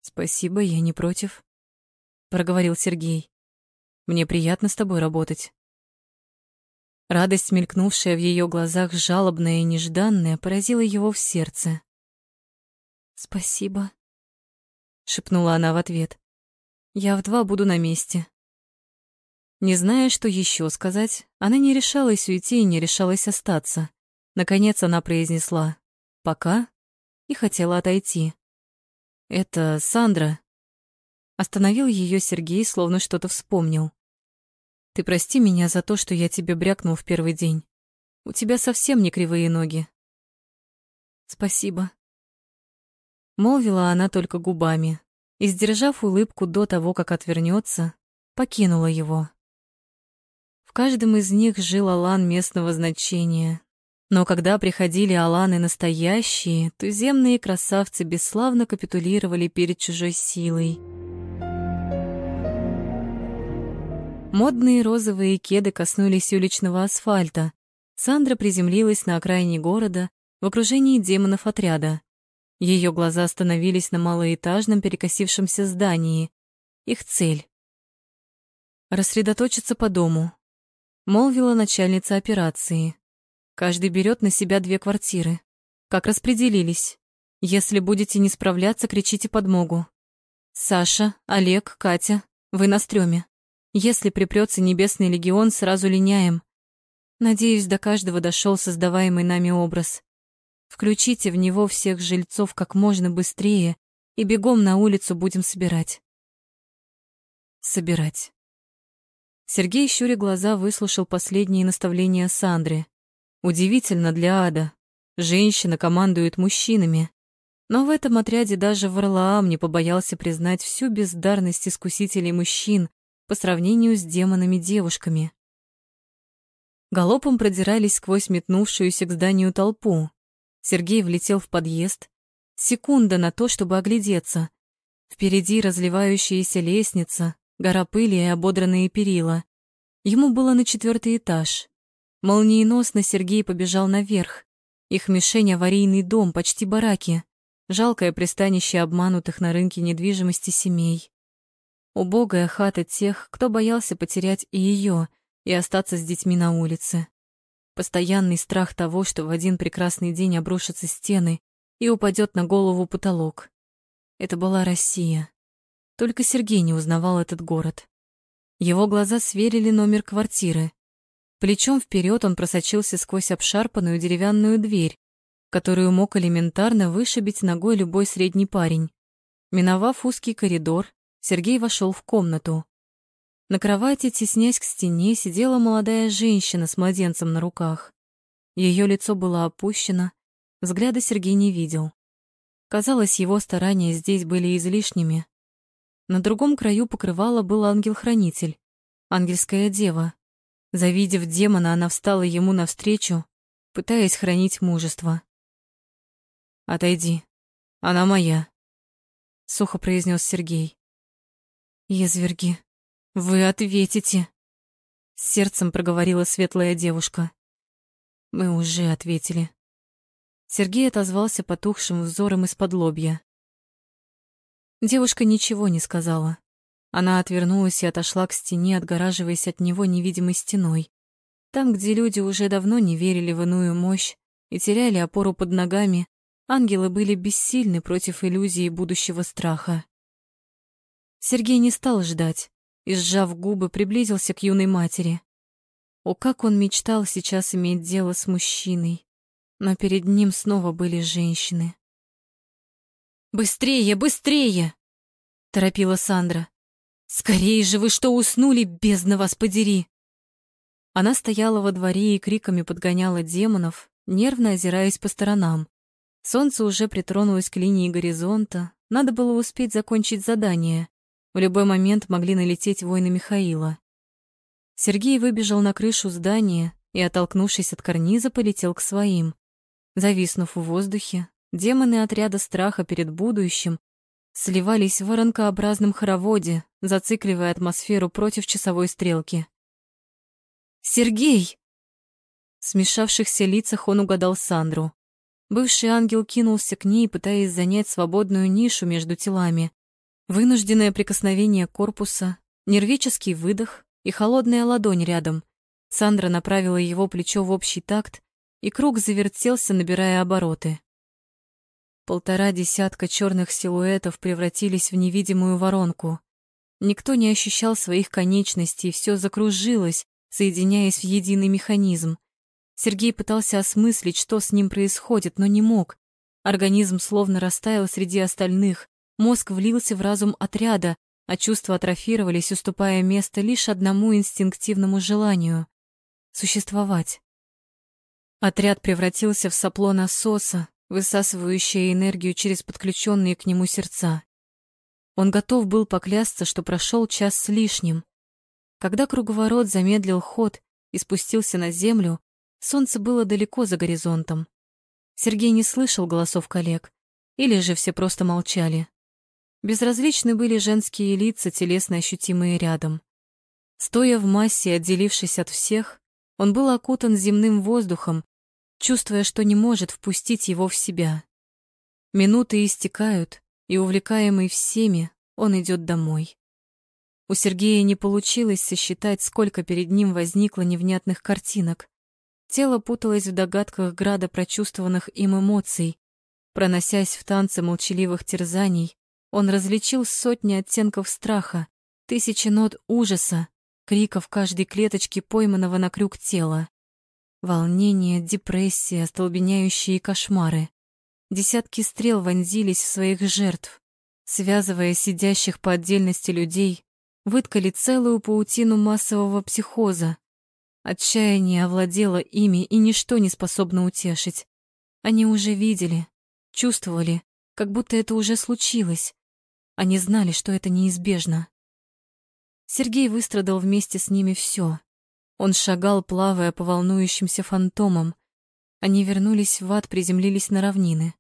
Speaker 1: «Спасибо, я не против», — проговорил Сергей. Мне приятно с тобой работать. Радость, мелькнувшая в ее глазах, жалобная и нежданная, поразила его в сердце. «Спасибо», — шепнула она в ответ. «Я в два буду на месте». Не зная, что еще сказать, она не решалась уйти и не решалась остаться. Наконец она произнесла «пока» и хотела отойти. «Это Сандра». Остановил ее Сергей, словно что-то вспомнил. Ты прости меня за то, что я тебе брякнул в первый день. У тебя совсем не кривые ноги. Спасибо. Молвила она только губами и, сдержав улыбку до того, как отвернется, покинула его. В каждом из них жил Алан местного значения. Но когда приходили Аланы настоящие, туземные красавцы бесславно капитулировали перед чужой силой — Модные розовые кеды коснулись уличного асфальта. Сандра приземлилась на окраине города в окружении демонов отряда. Ее глаза остановились на малоэтажном перекосившемся здании. Их цель — рассредоточиться по дому, молвила начальница операции. Каждый берет на себя две квартиры. Как распределились? Если будете не справляться, кричите подмогу. Саша, Олег, Катя, вы на стрёме. Если припрется небесный легион, сразу линяем. Надеюсь, до каждого дошел создаваемый нами образ. Включите в него всех жильцов как можно быстрее и бегом на улицу будем собирать. Собирать. Сергей, щуря глаза, выслушал последние наставления Сандры. Удивительно для ада. Женщина командует мужчинами. Но в этом отряде даже Варлаам не побоялся признать всю бездарность искусителей мужчин, по сравнению с демонами-девушками. Галопом продирались сквозь метнувшуюся к зданию толпу. Сергей влетел в подъезд. Секунда на то, чтобы оглядеться. Впереди разливающаяся лестница, гора пыли и ободранные перила. Ему было на четвертый этаж. Молниеносно Сергей побежал наверх. Их мишень — аварийный дом, почти бараки. Жалкое пристанище обманутых на рынке недвижимости семей. Убогая хата тех, кто боялся потерять и ее, и остаться с детьми на улице. Постоянный страх того, что в один прекрасный день обрушатся стены и упадет на голову потолок. Это была Россия. Только Сергей не узнавал этот город. Его глаза сверили номер квартиры. Плечом вперед он просочился сквозь обшарпанную деревянную дверь, которую мог элементарно вышибить ногой любой средний парень. Миновав узкий коридор, Сергей вошел в комнату. На кровати, теснясь к стене, сидела молодая женщина с младенцем на руках. Ее лицо было опущено, взгляда Сергей не видел. Казалось, его старания здесь были излишними. На другом краю покрывала был ангел-хранитель, ангельская дева. Завидев демона, она встала ему навстречу, пытаясь хранить мужество. «Отойди, она моя», — сухо произнес Сергей. «Язверги, вы ответите», — сердцем проговорила светлая девушка. «Мы уже ответили». Сергей отозвался потухшим взором из-под лобья. Девушка ничего не сказала. Она отвернулась и отошла к стене, отгораживаясь от него невидимой стеной. Там, где люди уже давно не верили в иную мощь и теряли опору под ногами, ангелы были бессильны против иллюзии будущего страха. Сергей не стал ждать и, сжав губы, приблизился к юной матери. О, как он мечтал сейчас иметь дело с мужчиной, но перед ним снова были женщины. «Быстрее, быстрее!» — торопила Сандра. «Скорее же вы что уснули, бездна вас подери!» Она стояла во дворе и криками подгоняла демонов, нервно озираясь по сторонам. Солнце уже притронулось к линии горизонта, надо было успеть закончить задание. В любой момент могли налететь воины Михаила. Сергей выбежал на крышу здания и, оттолкнувшись от карниза, полетел к своим. Зависнув в воздухе, демоны отряда страха перед будущим сливались в воронкообразном хороводе, зацикливая атмосферу против часовой стрелки. «Сергей!» В смешавшихся лицах он угадал Сандру. Бывший ангел кинулся к ней, пытаясь занять свободную нишу между телами. Вынужденное прикосновение корпуса, нервический выдох и холодная ладонь рядом. Сандра направила его плечо в общий такт, и круг завертелся, набирая обороты. Полтора десятка черных силуэтов превратились в невидимую воронку. Никто не ощущал своих конечностей, все закружилось, соединяясь в единый механизм. Сергей пытался осмыслить, что с ним происходит, но не мог. Организм словно растаял среди остальных, мозг влился в разум отряда, а чувства атрофировались, уступая место лишь одному инстинктивному желанию — существовать. Отряд превратился в сопло насоса, высасывающее энергию через подключенные к нему сердца. Он готов был поклясться, что прошел час с лишним. Когда круговорот замедлил ход и спустился на землю, солнце было далеко за горизонтом. Сергей не слышал голосов коллег, или же все просто молчали. Безразличны были женские лица, телесно ощутимые рядом. Стоя в массе, отделившись от всех, он был окутан земным воздухом, чувствуя, что не может впустить его в себя. Минуты истекают, и, увлекаемый всеми, он идет домой. У Сергея не получилось сосчитать, сколько перед ним возникло невнятных картинок. Тело путалось в догадках града прочувствованных им эмоций. Проносясь в танце молчаливых терзаний, он различил сотни оттенков страха, тысячи нот ужаса, криков каждой клеточки пойманного на крюк тела. Волнение, депрессия, остолбеняющие кошмары. Десятки стрел вонзились в своих жертв, связывая сидящих по отдельности людей, выткали целую паутину массового психоза. Отчаяние овладело ими, и ничто не способно утешить. Они уже видели, чувствовали, как будто это уже случилось. Они знали, что это неизбежно. Сергей выстрадал вместе с ними все. Он шагал, плавая по волнующимся фантомам. Они вернулись в ад, приземлились на равнины.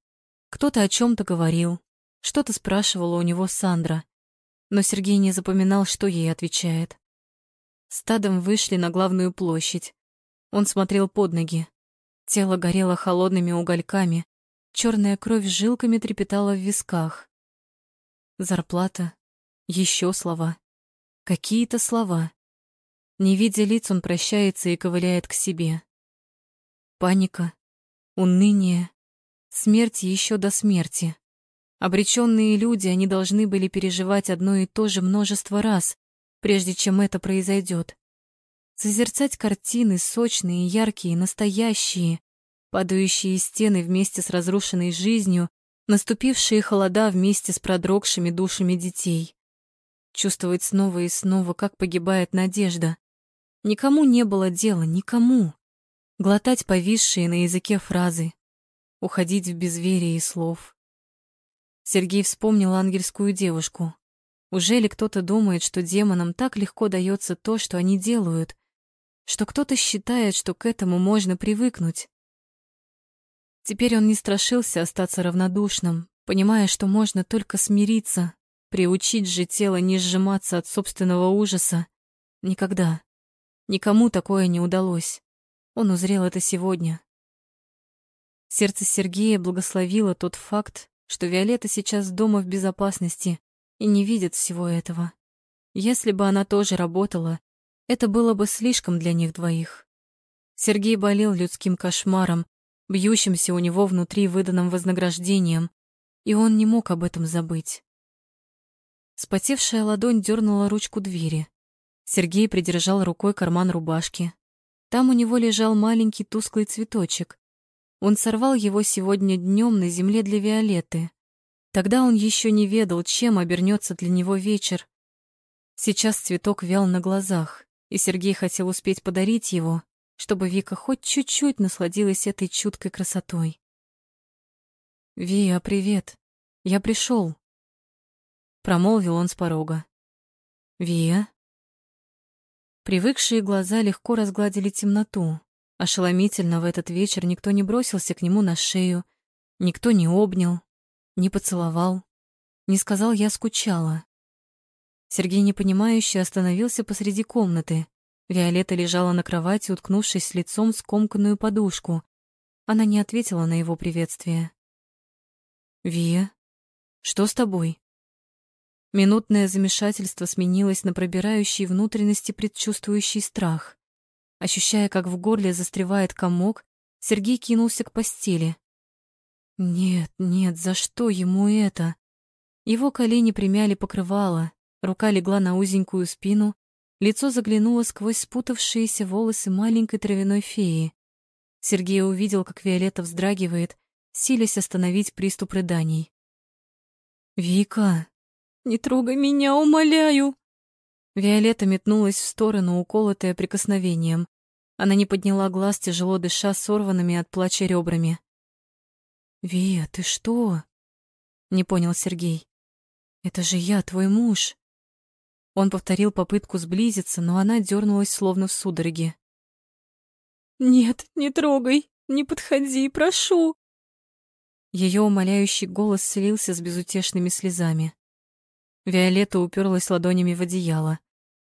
Speaker 1: Кто-то о чем то говорил, что-то спрашивала у него Сандра. Но Сергей не запоминал, что ей отвечает. Стадом вышли на главную площадь. Он смотрел под ноги. Тело горело холодными угольками, черная кровь жилками трепетала в висках. Зарплата, еще слова. Какие-то слова. Не видя лиц, он прощается и ковыляет к себе. Паника, уныние, смерть еще до смерти. Обреченные люди, они должны были переживать одно и то же множество раз, прежде чем это произойдет. Созерцать картины сочные, яркие, настоящие, падающие стены вместе с разрушенной жизнью, наступившие холода вместе с продрогшими душами детей чувствовать снова и снова, как погибает надежда. Никому не было дела, никому. Глотать повисшие на языке фразы, уходить в безверие слов. Сергей вспомнил ангельскую девушку. Уже ли кто-то думает, что демонам так легко дается то, что они делают? что кто-то считает, что к этому можно привыкнуть. Теперь он не страшился остаться равнодушным, понимая, что можно только смириться, приучить же тело не сжиматься от собственного ужаса. Никогда. Никому такое не удалось. Он узрел это сегодня. Сердце Сергея благословило тот факт, что Виолетта сейчас дома в безопасности и не видит всего этого. Если бы она тоже работала, это было бы слишком для них двоих. Сергей болел людским кошмаром, бьющимся у него внутри выданным вознаграждением, и он не мог об этом забыть. Спотевшая ладонь дернула ручку двери. Сергей придержал рукой карман рубашки. Там у него лежал маленький тусклый цветочек. Он сорвал его сегодня днем на земле для Виолетты. Тогда он еще не ведал, чем обернется для него вечер. Сейчас цветок вял на глазах, и Сергей хотел успеть подарить его, чтобы Вика хоть чуть-чуть насладилась этой чуткой красотой. «Вия, привет. Я пришел», — промолвил он с порога. «Вия?» Привыкшие глаза легко разгладили темноту. Ошеломительно в этот вечер никто не бросился к нему на шею, никто не обнял, не поцеловал, не сказал «я скучала». Сергей непонимающе остановился посреди комнаты, Виолетта лежала на кровати, уткнувшись лицом в скомканную подушку. Она не ответила на его приветствие. «Вия, что с тобой?» Минутное замешательство сменилось на пробирающий внутренности предчувствующий страх. Ощущая, как в горле застревает комок, Сергей кинулся к постели. Нет, нет, за что ему это? Его колени примяли покрывало, рука легла на узенькую спину, Лицо заглянуло сквозь спутавшиеся волосы маленькой травяной феи. Сергей увидел, как Виолетта вздрагивает, силясь остановить приступ рыданий. «Вика, не трогай меня, умоляю!» Виолетта метнулась в сторону, уколотая прикосновением. Она не подняла глаз, тяжело дыша, сорванными от плача ребрами. «Вия, ты что?» — не понял Сергей. «Это же я, твой муж!» Он повторил попытку сблизиться, но она дернулась словно в судороге. «Нет, не трогай, не подходи, прошу!» Ее умоляющий голос слился с безутешными слезами. Виолетта уперлась ладонями в одеяло.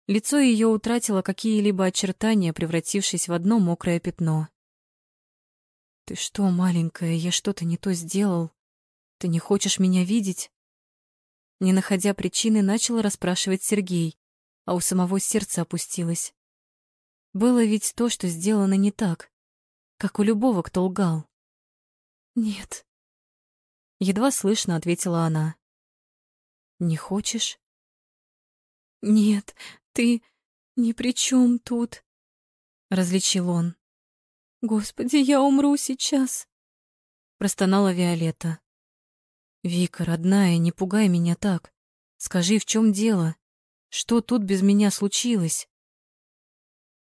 Speaker 1: Лицо ее утратило какие-либо очертания, превратившись в одно мокрое пятно. «Ты что, маленькая, я что-то не то сделал? Ты не хочешь меня видеть?» Не находя причины, начал расспрашивать Сергей, а у самого сердце опустилось. Было ведь то, что сделано не так, как у любого, кто лгал. «Нет», — едва слышно ответила она. «Не хочешь?» «Нет, ты ни при чем тут», — различил он. «Господи, я умру сейчас», — простонала Виолетта. Вика, родная, не пугай меня так. Скажи, в чем дело? Что тут без меня случилось?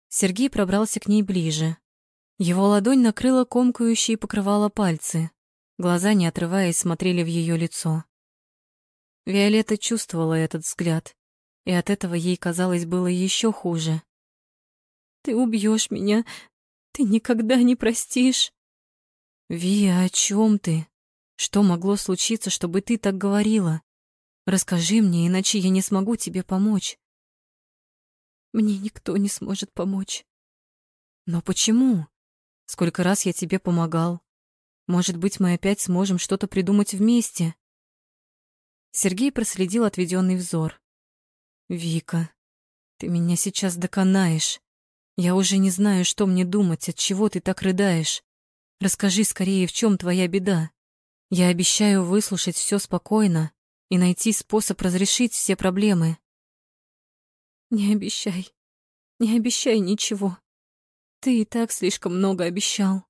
Speaker 1: Сергей пробрался к ней ближе. Его ладонь накрыла комкающие покрывала пальцы. Глаза, не отрываясь, смотрели в ее лицо. Виолетта чувствовала этот взгляд, и от этого ей, казалось, было еще хуже. «Ты убьешь меня, ты никогда не простишь». «Вия, о чем ты?» Что могло случиться, чтобы ты так говорила? Расскажи мне, иначе я не смогу тебе помочь. Мне никто не сможет помочь. Но почему? Сколько раз я тебе помогал? Может быть, мы опять сможем что-то придумать вместе? Сергей проследил отведенный взор. Вика, ты меня сейчас доконаешь. Я уже не знаю, что мне думать, от чего ты так рыдаешь. Расскажи скорее, в чем твоя беда. Я обещаю выслушать все спокойно и найти способ разрешить все проблемы. Не обещай. Не обещай ничего. Ты и так слишком много обещал.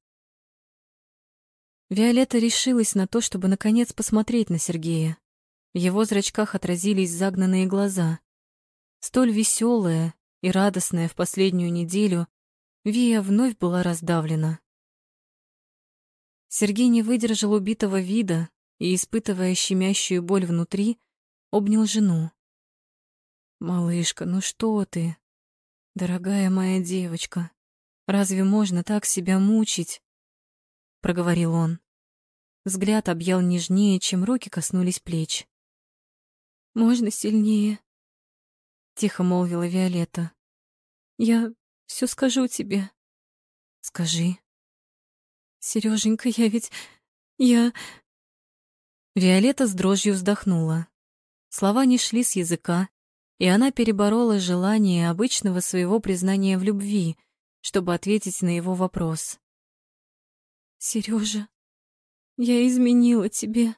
Speaker 1: Виолетта решилась на то, чтобы наконец посмотреть на Сергея. В его зрачках отразились загнанные глаза. Столь веселая и радостная в последнюю неделю, Вия вновь была раздавлена. Сергей не выдержал убитого вида и, испытывая щемящую боль внутри, обнял жену. «Малышка, ну что ты? Дорогая моя девочка, разве можно так себя мучить? проговорил он. Взгляд объял нежнее, чем руки коснулись плеч. Можно сильнее, тихо молвила Виолетта. Я все скажу тебе. Скажи. Сереженька, я ведь я Виолетта с дрожью вздохнула. Слова не шли с языка, и она переборола желание обычного своего признания в любви, чтобы ответить на его вопрос. Сережа, я изменила тебе.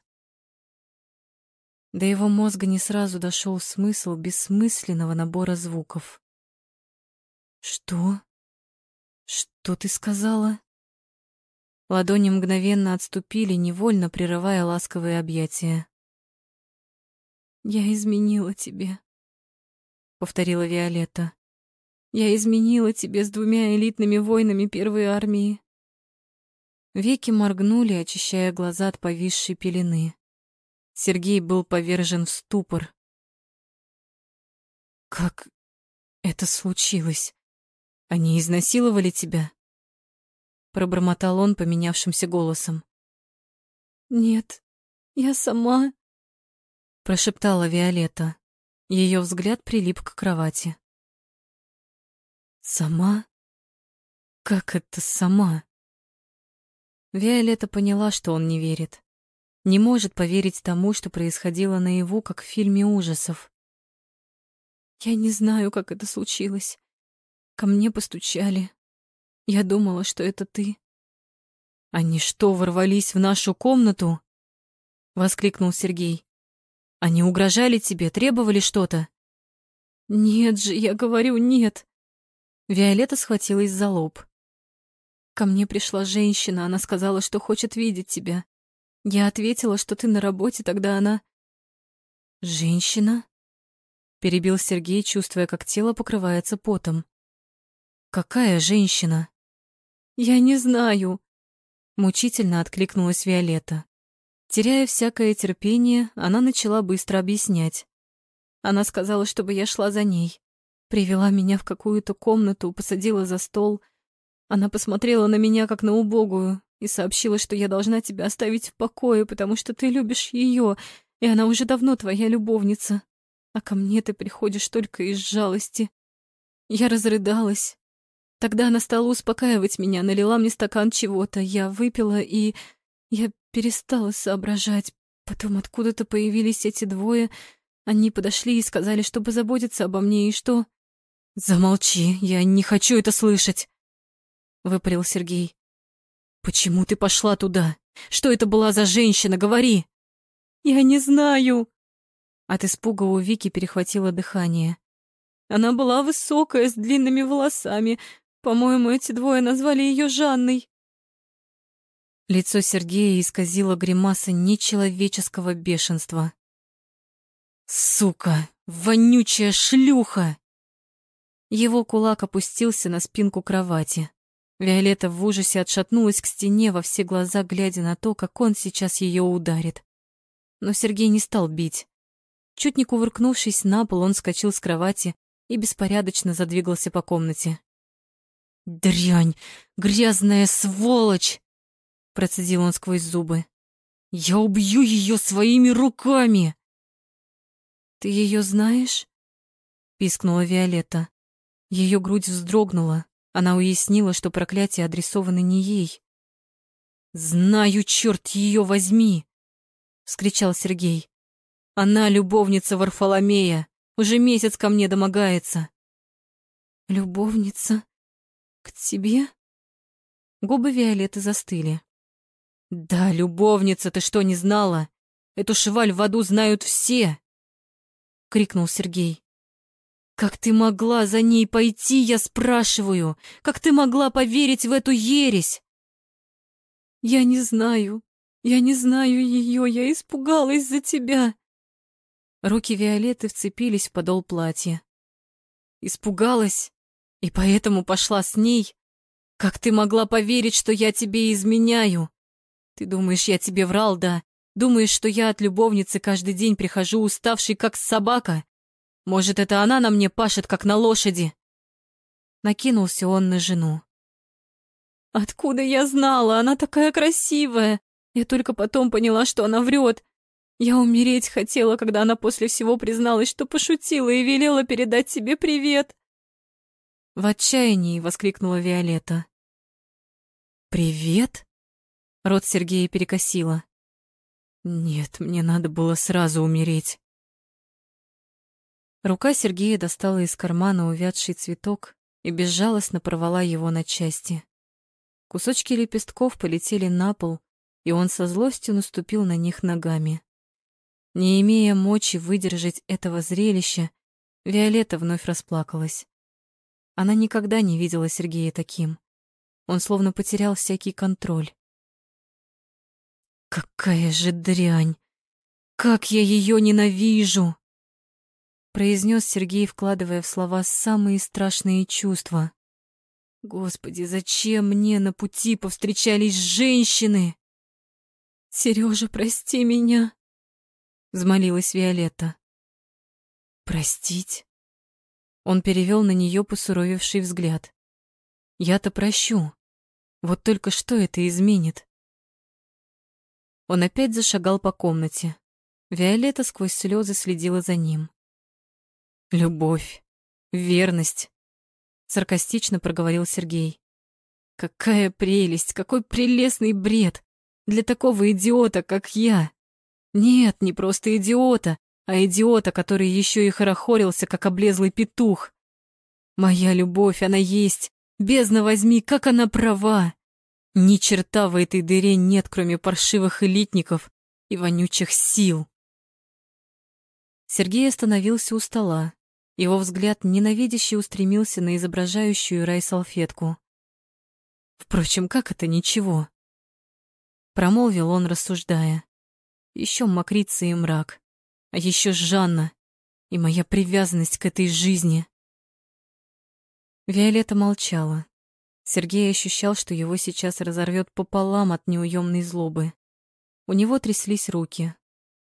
Speaker 1: До его мозга не сразу дошел смысл бессмысленного набора звуков. Что? Что ты сказала? Ладони мгновенно отступили, невольно прерывая ласковые объятия. «Я изменила тебе», — повторила Виолетта. «Я изменила тебе с двумя элитными воинами первой армии». Веки моргнули, очищая глаза от повисшей пелены. Сергей был повержен в ступор. «Как это случилось? Они изнасиловали тебя?» пробормотал он поменявшимся голосом. Нет, я сама, прошептала Виолетта. Ее взгляд прилип к кровати. Сама? Как это сама? Виолетта поняла, что он не верит. Не может поверить тому, что происходило наяву, как в фильме ужасов. Я не знаю, как это случилось. Ко мне постучали. Я думала, что это ты. Они что, ворвались в нашу комнату? воскликнул Сергей. Они угрожали тебе, требовали что-то? Нет же, я говорю, нет. Виолетта схватилась за лоб. Ко мне пришла женщина, она сказала, что хочет видеть тебя. Я ответила, что ты на работе, тогда она... Женщина? Перебил Сергей, чувствуя, как тело покрывается потом. Какая женщина? «Я не знаю», — мучительно откликнулась Виолетта. Теряя всякое терпение, она начала быстро объяснять. Она сказала, чтобы я шла за ней. Привела меня в какую-то комнату, посадила за стол. Она посмотрела на меня, как на убогую, и сообщила, что я должна тебя оставить в покое, потому что ты любишь ее, и она уже давно твоя любовница. А ко мне ты приходишь только из жалости. Я разрыдалась, Тогда она стала успокаивать меня, налила мне стакан чего-то. Я выпила, и я перестала соображать. Потом откуда-то появились эти двое. Они подошли и сказали, чтобы заботиться обо мне, и что... «Замолчи, я не хочу это слышать!» — выпалил Сергей. «Почему ты пошла туда? Что это была за женщина? Говори!» «Я не знаю!» От испуга у Вики перехватило дыхание. Она была высокая, с длинными волосами, по-моему, эти двое назвали ее Жанной. Лицо Сергея исказило гримаса нечеловеческого бешенства. «Сука! Вонючая шлюха!» Его кулак опустился на спинку кровати. Виолетта в ужасе отшатнулась к стене во все глаза, глядя на то, как он сейчас ее ударит. Но Сергей не стал бить. Чуть не кувыркнувшись на пол, он скочил с кровати и беспорядочно задвигался по комнате. «Дрянь! Грязная сволочь!» Процедил он сквозь зубы. «Я убью ее своими руками!» «Ты ее знаешь?» Пискнула Виолетта. Ее грудь вздрогнула. Она уяснила, что проклятие адресовано не ей. «Знаю, черт ее возьми!» — вскричал Сергей. «Она любовница Варфоломея, уже месяц ко мне домогается». «Любовница?» «К тебе?» Губы Виолетты застыли. «Да, любовница, ты что, не знала? Эту шваль в аду знают все!» — крикнул Сергей. «Как ты могла за ней пойти, я спрашиваю? Как ты могла поверить в эту ересь?» «Я не знаю. Я не знаю ее. Я испугалась за тебя». Руки Виолетты вцепились в подол платья. «Испугалась? И поэтому пошла с ней? Как ты могла поверить, что я тебе изменяю? Ты думаешь, я тебе врал, да? Думаешь, что я от любовницы каждый день прихожу уставший, как собака? Может, это она на мне пашет, как на лошади? Накинулся он на жену. «Откуда я знала? Она такая красивая! Я только потом поняла, что она врет. Я умереть хотела, когда она после всего призналась, что пошутила и велела передать тебе привет!» В отчаянии воскликнула Виолетта. «Привет?» Рот Сергея перекосила. «Нет, мне надо было сразу умереть». Рука Сергея достала из кармана увядший цветок и безжалостно порвала его на части. Кусочки лепестков полетели на пол, и он со злостью наступил на них ногами. Не имея мочи выдержать этого зрелища, Виолетта вновь расплакалась. Она никогда не видела Сергея таким. Он словно потерял всякий контроль. «Какая же дрянь! Как я ее ненавижу!» Произнес Сергей, вкладывая в слова самые страшные чувства. Господи, зачем мне на пути повстречались женщины? Сережа, прости меня, взмолилась Виолетта. Простить? Он перевел на нее посуровевший взгляд. Я-то прощу. Вот только что это изменит? Он опять зашагал по комнате. Виолетта сквозь слезы следила за ним. Любовь, верность, саркастично проговорил Сергей. Какая прелесть, какой прелестный бред для такого идиота, как я. Нет, не просто идиота, а идиота, который еще и хорохорился, как облезлый петух. Моя любовь, она есть. Бездна возьми, как она права. Ни черта в этой дыре нет, кроме паршивых элитников и вонючих сил. Сергей остановился у стола, его взгляд ненавидяще устремился на изображающую рай салфетку. Впрочем, как это ничего? Промолвил он, рассуждая. Еще мокрица и мрак, а еще Жанна и моя привязанность к этой жизни. Виолетта молчала. Сергей ощущал, что его сейчас разорвет пополам от неуемной злобы. У него тряслись руки.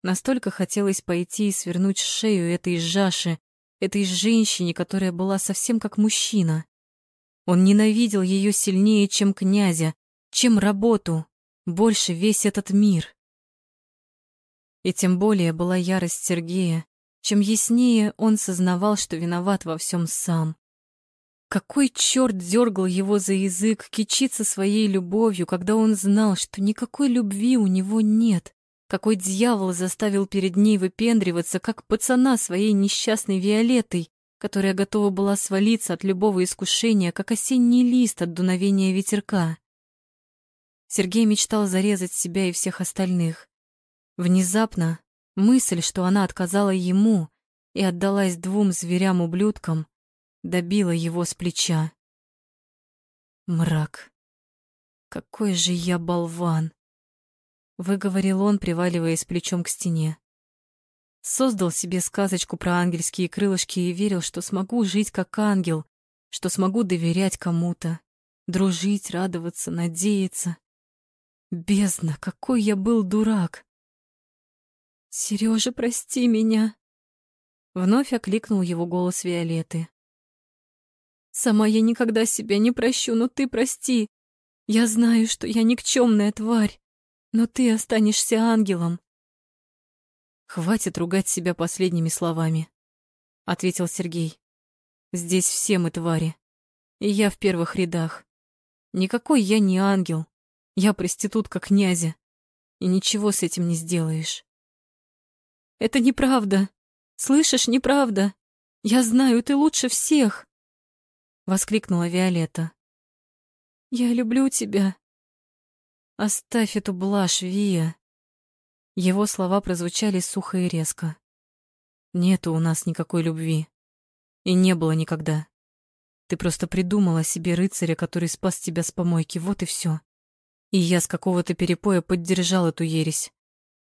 Speaker 1: Настолько хотелось пойти и свернуть шею этой жаши, этой женщине, которая была совсем как мужчина. Он ненавидел ее сильнее, чем князя, чем работу, больше весь этот мир. И тем более была ярость Сергея, чем яснее он сознавал, что виноват во всем сам. Какой черт дергал его за язык кичиться своей любовью, когда он знал, что никакой любви у него нет? Какой дьявол заставил перед ней выпендриваться, как пацана своей несчастной Виолеттой, которая готова была свалиться от любого искушения, как осенний лист от дуновения ветерка. Сергей мечтал зарезать себя и всех остальных. Внезапно мысль, что она отказала ему и отдалась двум зверям-ублюдкам, добила его с плеча. Мрак. Какой же я болван! Выговорил он, приваливаясь плечом к стене. Создал себе сказочку про ангельские крылышки и верил, что смогу жить как ангел, что смогу доверять кому-то, дружить, радоваться, надеяться. Бездна, какой я был дурак! Сережа, прости меня! Вновь окликнул его голос Виолеты. Сама я никогда себя не прощу, но ты прости. Я знаю, что я никчемная тварь но ты останешься ангелом. Хватит ругать себя последними словами, ответил Сергей. Здесь все мы твари, и я в первых рядах. Никакой я не ангел, я проститутка князя, и ничего с этим не сделаешь. Это неправда. Слышишь, неправда. Я знаю, ты лучше всех, воскликнула Виолетта. Я люблю тебя. Оставь эту блажь, Вия. Его слова прозвучали сухо и резко. Нету у нас никакой любви. И не было никогда. Ты просто придумала себе рыцаря, который спас тебя с помойки, вот и все. И я с какого-то перепоя поддержал эту ересь.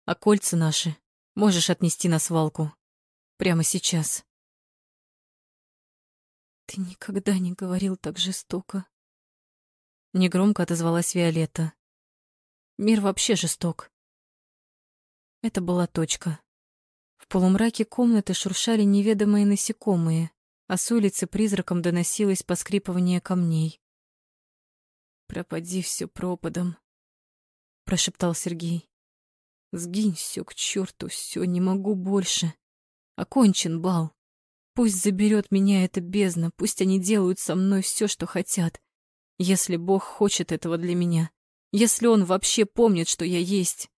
Speaker 1: А кольца наши можешь отнести на свалку. Прямо сейчас. Ты никогда не говорил так жестоко. Негромко отозвалась Виолетта. Мир вообще жесток. Это была точка. В полумраке комнаты шуршали неведомые насекомые. а с улицы призраком доносилось поскрипывание камней. «Пропади все пропадом», — прошептал Сергей. «Сгинь все к черту, все, не могу больше. Окончен бал. Пусть заберет меня эта бездна, пусть они делают со мной все, что хотят. Если Бог хочет этого для меня, если Он вообще помнит, что я есть».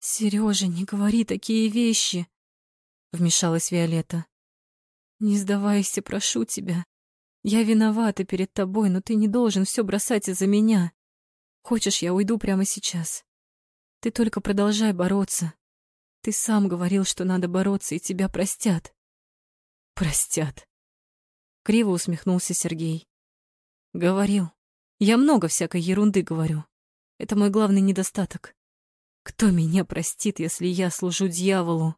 Speaker 1: «Сережа, не говори такие вещи!» — вмешалась Виолетта. «Не сдавайся, прошу тебя. Я виновата перед тобой, но ты не должен все бросать из-за меня. Хочешь, я уйду прямо сейчас? Ты только продолжай бороться. Ты сам говорил, что надо бороться, и тебя простят». «Простят», — криво усмехнулся Сергей. «Говорил. Я много всякой ерунды говорю. Это мой главный недостаток. Кто меня простит, если я служу дьяволу?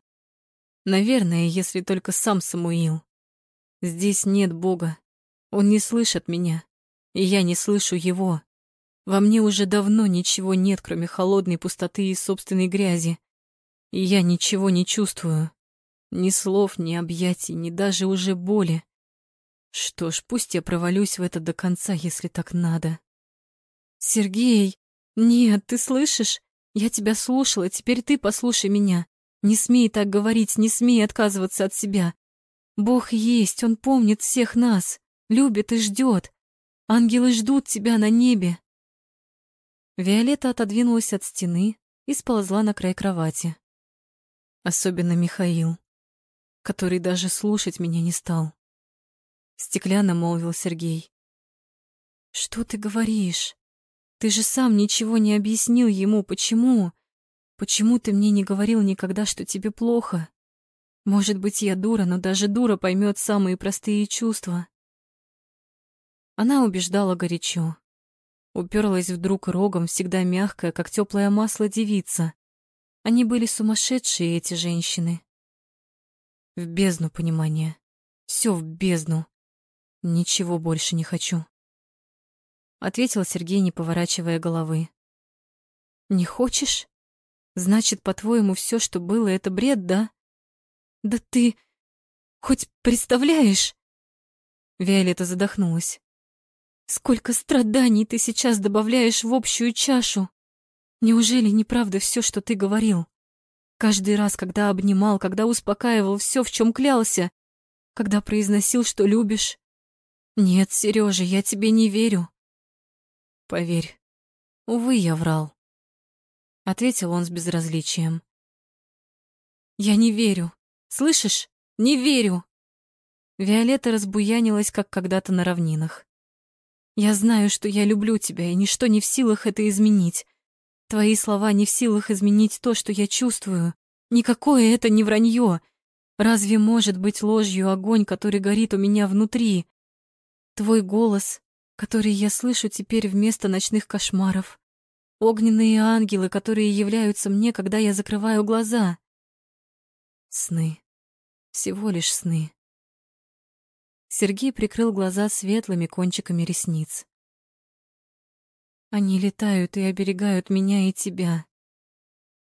Speaker 1: Наверное, если только сам Самуил. Здесь нет Бога. Он не слышит меня, и я не слышу его. Во мне уже давно ничего нет, кроме холодной пустоты и собственной грязи. И я ничего не чувствую. Ни слов, ни объятий, ни даже уже боли. Что ж, пусть я провалюсь в это до конца, если так надо. Сергей, нет, ты слышишь? Я тебя слушала, теперь ты послушай меня. Не смей так говорить, не смей отказываться от себя. Бог есть, Он помнит всех нас, любит и ждет. Ангелы ждут тебя на небе. Виолетта отодвинулась от стены и сползла на край кровати. Особенно Михаил, который даже слушать меня не стал. Стеклянно молвил Сергей. «Что ты говоришь? Ты же сам ничего не объяснил ему, почему? Почему ты мне не говорил никогда, что тебе плохо? Может быть, я дура, но даже дура поймет самые простые чувства. Она убеждала горячо. Уперлась вдруг рогом, всегда мягкая, как теплое масло девица. Они были сумасшедшие, эти женщины. В бездну понимания. Все в бездну. Ничего больше не хочу ответил Сергей, не поворачивая головы. Не хочешь? Значит, по-твоему, все, что было, это бред, да? Да ты хоть представляешь? Виолетта задохнулась. Сколько страданий ты сейчас добавляешь в общую чашу? Неужели неправда все, что ты говорил? Каждый раз, когда обнимал, когда успокаивал все, в чем клялся, когда произносил, что любишь. Нет, Сережа, я тебе не верю. Поверь, увы, я врал. Ответил он с безразличием. Я не верю. Слышишь? Не верю. Виолетта разбуянилась, как когда-то на равнинах. Я знаю, что я люблю тебя, и ничто не в силах это изменить. Твои слова не в силах изменить то, что я чувствую. Никакое это не вранье. Разве может быть ложью огонь, который горит у меня внутри? Твой голос, которые я слышу теперь вместо ночных кошмаров. Огненные ангелы, которые являются мне, когда я закрываю глаза. Сны. Всего лишь сны. Сергей прикрыл глаза светлыми кончиками ресниц. Они летают и оберегают меня и тебя.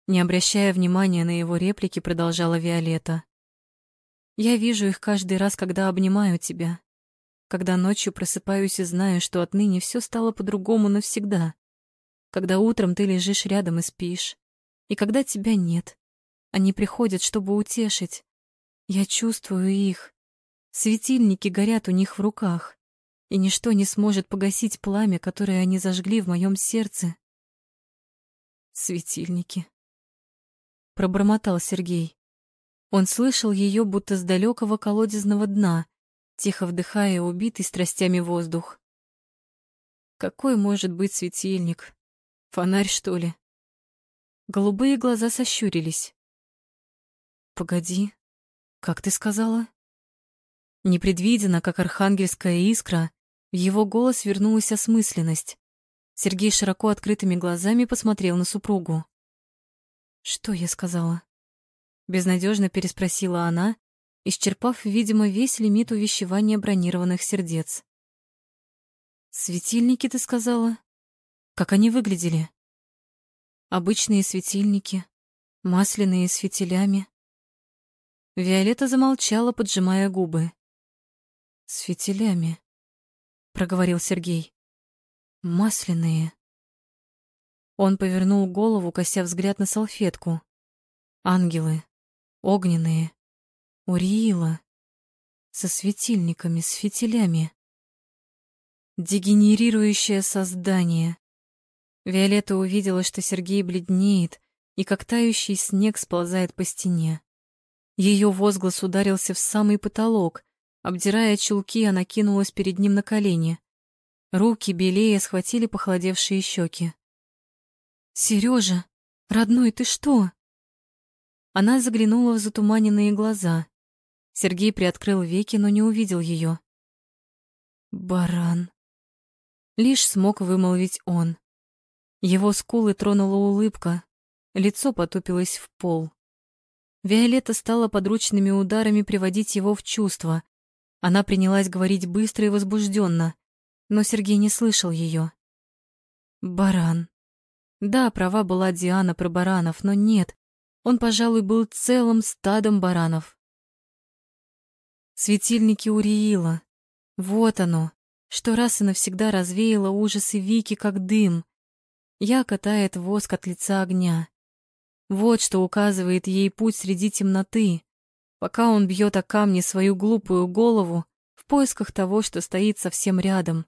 Speaker 1: Не обращая внимания на его реплики, продолжала Виолетта. Я вижу их каждый раз, когда обнимаю тебя когда ночью просыпаюсь и знаю, что отныне все стало по-другому навсегда, когда утром ты лежишь рядом и спишь, и когда тебя нет. Они приходят, чтобы утешить. Я чувствую их. Светильники горят у них в руках, и ничто не сможет погасить пламя, которое они зажгли в моем сердце. Светильники. Пробормотал Сергей. Он слышал ее будто с далекого колодезного дна, тихо вдыхая убитый страстями воздух. Какой может быть светильник? Фонарь, что ли? Голубые глаза сощурились. Погоди, как ты сказала? Непредвиденно, как архангельская искра, в его голос вернулась осмысленность. Сергей широко открытыми глазами посмотрел на супругу. Что я сказала? Безнадежно переспросила она, исчерпав, видимо, весь лимит увещевания бронированных сердец. «Светильники, ты сказала? Как они выглядели?» «Обычные светильники, масляные с фитилями». Виолетта замолчала, поджимая губы. С фитилями, проговорил Сергей. Масляные. Он повернул голову, кося взгляд на салфетку. Ангелы, огненные, Уриила, со светильниками, с фитилями. Дегенерирующее создание. Виолетта увидела, что Сергей бледнеет, и как тающий снег сползает по стене. Ее возглас ударился в самый потолок. Обдирая чулки, она кинулась перед ним на колени. Руки белее схватили похолодевшие щеки. «Сережа, родной, ты что?» Она заглянула в затуманенные глаза. Сергей приоткрыл веки, но не увидел ее. «Баран!» Лишь смог вымолвить он. Его скулы тронула улыбка, лицо потупилось в пол. Виолетта стала подручными ударами приводить его в чувство. Она принялась говорить быстро и возбужденно, но Сергей не слышал ее. Баран. Да, права была Диана про баранов, но нет, он, пожалуй, был целым стадом баранов. Светильники Уриила. Вот оно, что раз и навсегда развеяло ужасы Вики, как дым. Я катает воск от лица огня. Вот что указывает ей путь среди темноты, пока он бьет о камни свою глупую голову в поисках того, что стоит совсем рядом.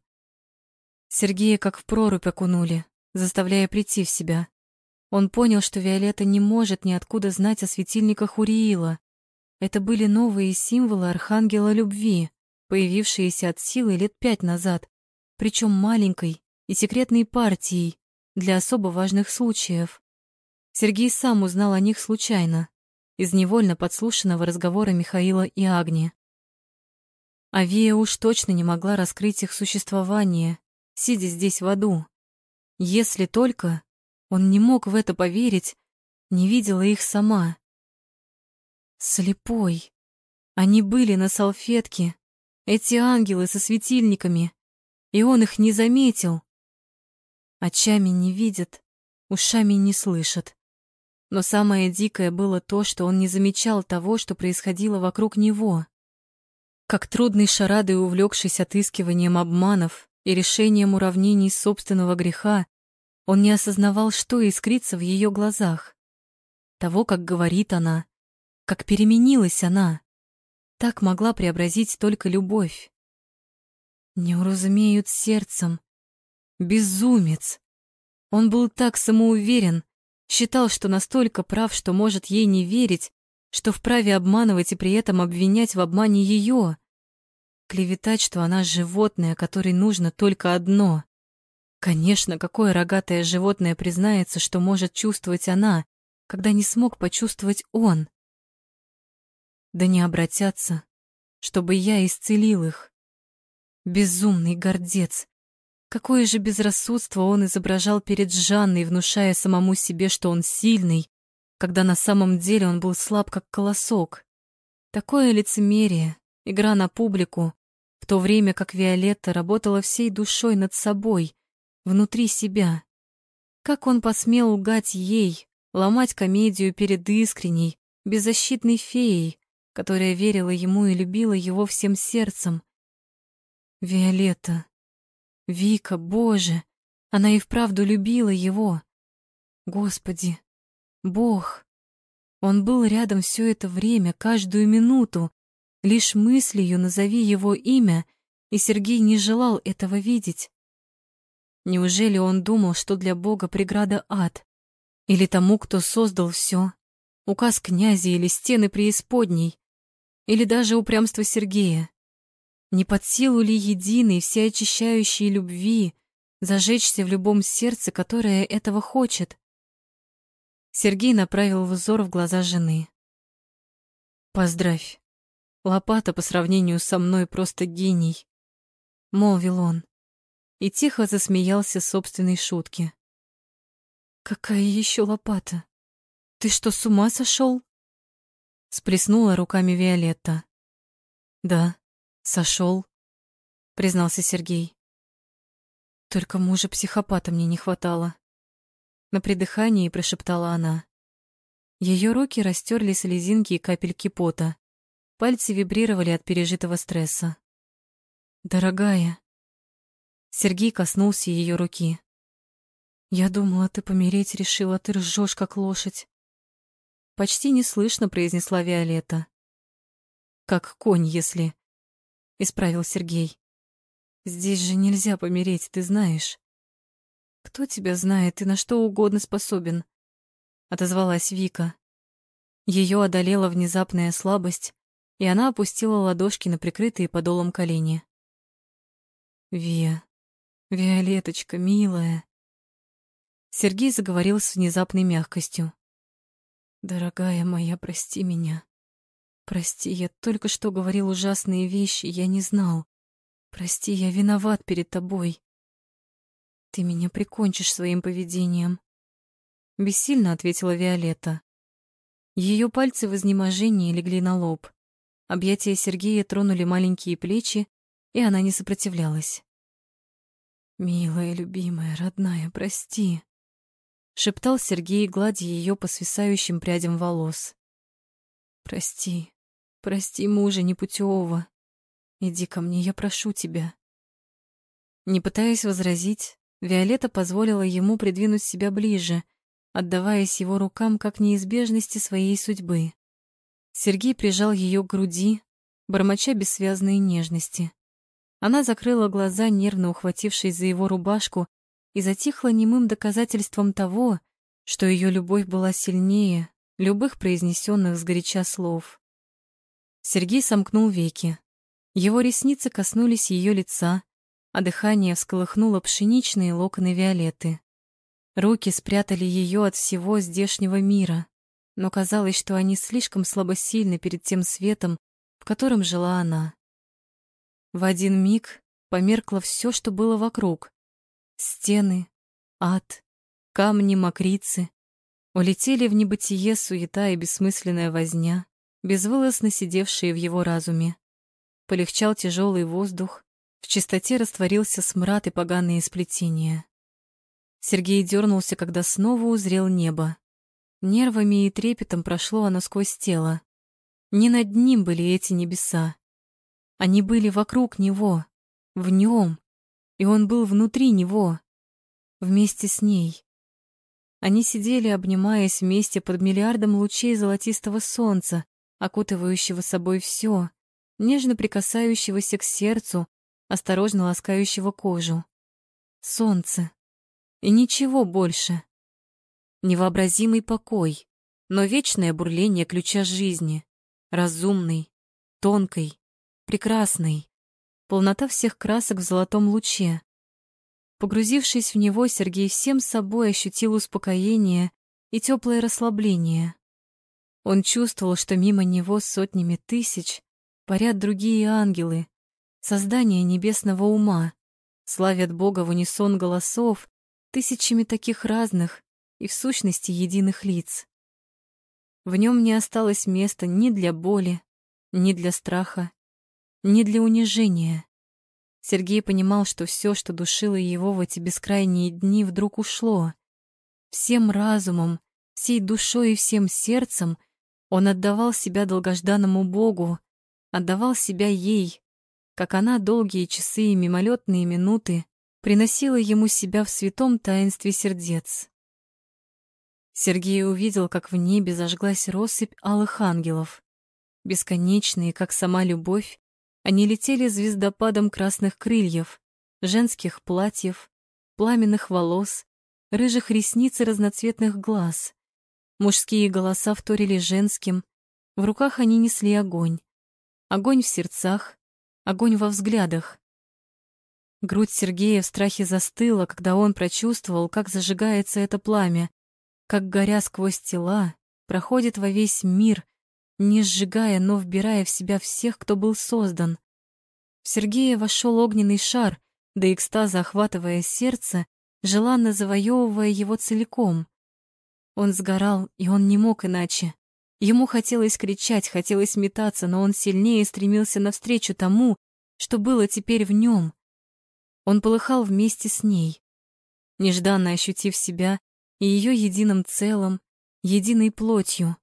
Speaker 1: Сергея как в прорубь окунули, заставляя прийти в себя. Он понял, что Виолетта не может ниоткуда знать о светильниках Уриила. Это были новые символы Архангела Любви, появившиеся от силы лет пять назад, причем маленькой и секретной партией для особо важных случаев. Сергей сам узнал о них случайно, из невольно подслушанного разговора Михаила и Агни. Авия уж точно не могла раскрыть их существование, сидя здесь в аду. Если только он не мог в это поверить, не видела их сама. Слепой. Они были на салфетке, эти ангелы со светильниками, и он их не заметил. Очами не видят, ушами не слышат. Но самое дикое было то, что он не замечал того, что происходило вокруг него. Как трудный шарадой увлекшись отыскиванием обманов и решением уравнений собственного греха, он не осознавал, что искрится в ее глазах. Того, как говорит она, как переменилась она. Так могла преобразить только любовь. Не уразумеют сердцем. Безумец. Он был так самоуверен, Считал, что настолько прав, что может ей не верить, что вправе обманывать и при этом обвинять в обмане ее. Клеветать, что она животное, которой нужно только одно. Конечно, какое рогатое животное признается, что может чувствовать она, когда не смог почувствовать он? Да не обратятся, чтобы я исцелил их. Безумный гордец. Какое же безрассудство он изображал перед Жанной, внушая самому себе, что он сильный, когда на самом деле он был слаб, как колосок. Такое лицемерие, игра на публику, в то время как Виолетта работала всей душой над собой, внутри себя. Как он посмел лгать ей, ломать комедию перед искренней, беззащитной феей, которая верила ему и любила его всем сердцем. Виолетта, Вика, боже, она и вправду любила его. Господи, Бог. Он был рядом все это время, каждую минуту. Лишь мыслью назови его имя, и Сергей не желал этого видеть. Неужели он думал, что для Бога преграда ад? Или тому, кто создал все? Указ князя или стены преисподней? Или даже упрямство Сергея? Не под силу ли единой, всеочищающей любви зажечься в любом сердце, которое этого хочет? Сергей направил взор в глаза жены. «Поздравь. Лопата по сравнению со мной просто гений», — молвил он. И тихо засмеялся собственной шутке. «Какая еще лопата? Ты что, с ума сошел?» Сплеснула руками Виолетта. «Да, Сошел, признался Сергей. Только мужа-психопата мне не хватало. На придыхании прошептала она. Ее руки растерли слезинки и капельки пота. Пальцы вибрировали от пережитого стресса. Дорогая. Сергей коснулся ее руки. Я думала, ты помереть решила, ты ржешь, как лошадь. Почти неслышно произнесла Виолетта. Как конь, если... Исправил Сергей. Здесь же нельзя помереть, ты знаешь. Кто тебя знает и на что угодно способен? Отозвалась Вика. Ее одолела внезапная слабость, и она опустила ладошки на прикрытые подолом колени. «Вия, Виолеточка, милая!» Сергей заговорил с внезапной мягкостью. «Дорогая моя, прости меня. Прости, я только что говорил ужасные вещи, я не знал. Прости, я виноват перед тобой. Ты меня прикончишь своим поведением. Бессильно ответила Виолетта. Ее пальцы в изнеможении легли на лоб. Объятия Сергея тронули маленькие плечи, и она не сопротивлялась. «Милая, любимая, родная, прости», — шептал Сергей, гладя ее по свисающим прядям волос. «Прости, прости мужа непутевого. Иди ко мне, я прошу тебя». Не пытаясь возразить, Виолетта позволила ему придвинуть себя ближе, отдаваясь его рукам как неизбежности своей судьбы. Сергей прижал ее к груди, бормоча бессвязные нежности. Она закрыла глаза, нервно ухватившись за его рубашку, и затихла немым доказательством того, что ее любовь была сильнее любых произнесенных сгоряча слов. Сергей сомкнул веки. Его ресницы коснулись ее лица, а дыхание всколыхнуло пшеничные локоны Виолетты. Руки спрятали ее от всего здешнего мира, но казалось, что они слишком слабосильны перед тем светом, в котором жила она. В один миг померкло все, что было вокруг. Стены, ад, камни, мокрицы. Улетели в небытие суета и бессмысленная возня, безвылазно сидевшие в его разуме. Полегчал тяжелый воздух, в чистоте растворился смрад и поганые сплетения. Сергей дернулся, когда снова узрел небо. Нервами и трепетом прошло оно сквозь тело. Не над ним были эти небеса. Они были вокруг него, в нем, и он был внутри него, вместе с ней. Они сидели, обнимаясь вместе под миллиардом лучей золотистого солнца, окутывающего собой все, нежно прикасающегося к сердцу, осторожно ласкающего кожу. Солнце. И ничего больше. Невообразимый покой, но вечное бурление ключа жизни. Разумный, тонкой, прекрасный. Полнота всех красок в золотом луче. Погрузившись в него, Сергей всем собой ощутил успокоение и теплое расслабление. Он чувствовал, что мимо него сотнями тысяч парят другие ангелы, создание небесного ума, славят Бога в унисон голосов, тысячами таких разных и в сущности единых лиц. В нем не осталось места ни для боли, ни для страха, ни для унижения. Сергей понимал, что все, что душило его в эти бескрайние дни, вдруг ушло. Всем разумом, всей душой и всем сердцем он отдавал себя долгожданному Богу, отдавал себя ей, как она долгие часы и мимолетные минуты приносила ему себя в святом таинстве сердец. Сергей увидел, как в небе зажглась россыпь алых ангелов. Бесконечные, как сама любовь, они летели звездопадом красных крыльев, женских платьев, пламенных волос, рыжих ресниц и разноцветных глаз. Мужские голоса вторили женским, в руках они несли огонь. Огонь в сердцах, огонь во взглядах. Грудь Сергея в страхе застыла, когда он прочувствовал, как зажигается это пламя, как, горя сквозь тела, проходит во весь мир, не сжигая, но вбирая в себя всех, кто был создан. В Сергея вошел огненный шар, до экстаза охватывая сердце, желанно завоевывая его целиком. Он сгорал, и он не мог иначе. Ему хотелось кричать, хотелось метаться, но он сильнее стремился навстречу тому, что было теперь в нем. Он полыхал вместе с ней. Нежданно ощутив себя и ее единым целым, единой плотью,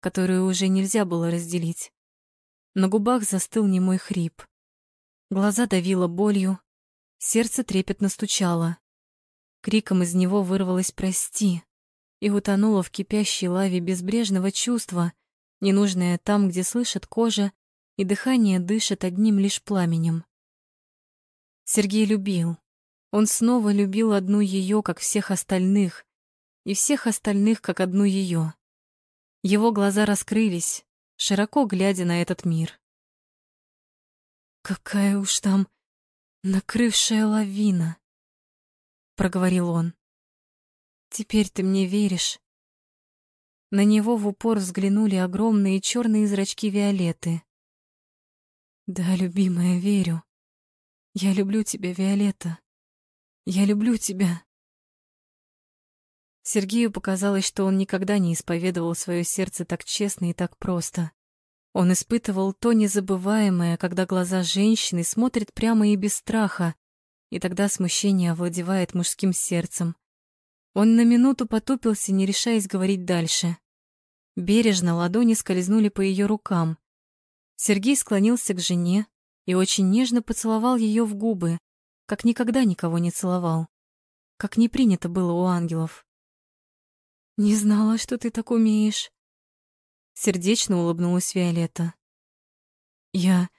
Speaker 1: которую уже нельзя было разделить. На губах застыл немой хрип. Глаза давило болью, сердце трепетно стучало. Криком из него вырвалось «прости» и утонуло в кипящей лаве безбрежного чувства, ненужное там, где слышит кожа, и дыхание дышит одним лишь пламенем. Сергей любил. Он снова любил одну ее, как всех остальных, и всех остальных, как одну ее. Его глаза раскрылись, широко глядя на этот мир. «Какая уж там накрывшая лавина!» — проговорил он. «Теперь ты мне веришь?» На него в упор взглянули огромные черные зрачки Виолетты. Да, любимая, верю. Я люблю тебя, Виолетта. Я люблю тебя. Сергею показалось, что он никогда не исповедовал свое сердце так честно и так просто. Он испытывал то незабываемое, когда глаза женщины смотрят прямо и без страха, и тогда смущение овладевает мужским сердцем. Он на минуту потупился, не решаясь говорить дальше. Бережно ладони скользнули по ее рукам. Сергей склонился к жене и очень нежно поцеловал ее в губы, как никогда никого не целовал, как не принято было у ангелов. «Не знала, что ты так умеешь», — сердечно улыбнулась Виолетта. «Я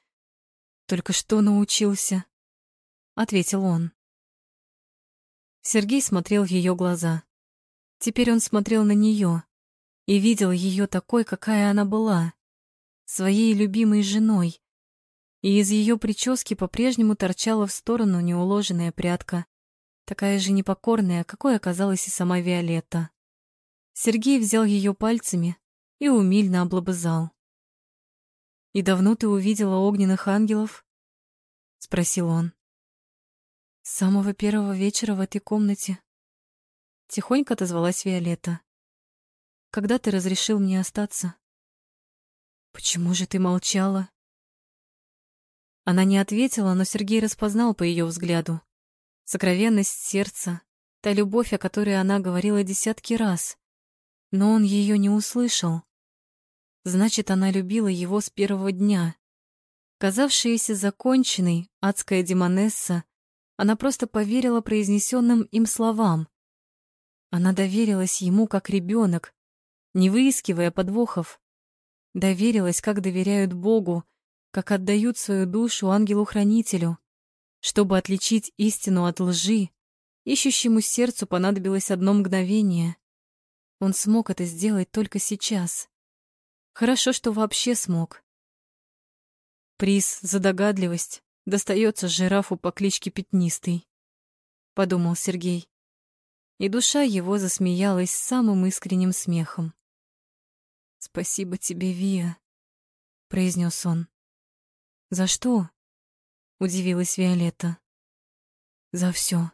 Speaker 1: только что научился», — ответил он. Сергей смотрел ее глаза. Теперь он смотрел на нее и видел ее такой, какая она была своей любимой женой, и из ее прически по-прежнему торчала в сторону неуложенная прядка, такая же непокорная, какой оказалась и сама Виолетта. Сергей взял ее пальцами и умильно облобызал. «И давно ты увидела огненных ангелов?» — спросил он. «С самого первого вечера в этой комнате». Тихонько отозвалась Виолетта. «Когда ты разрешил мне остаться?» Почему же ты молчала? Она не ответила, но Сергей распознал по ее взгляду. Сокровенность сердца, та любовь, о которой она говорила десятки раз. Но он ее не услышал. Значит, она любила его с первого дня. Казавшаяся законченной, адская демонесса, она просто поверила произнесенным им словам. Она доверилась ему как ребенок, не выискивая подвохов. Доверилась, как доверяют Богу, как отдают свою душу ангелу-хранителю. Чтобы отличить истину от лжи, ищущему сердцу понадобилось одно мгновение. Он смог это сделать только сейчас. Хорошо, что вообще смог. Приз за догадливость достается жирафу по кличке Пятнистый, подумал Сергей. И душа его засмеялась самым искренним смехом. «Спасибо тебе, Вия», — произнес он. «За что?» — удивилась Виолетта. «За все.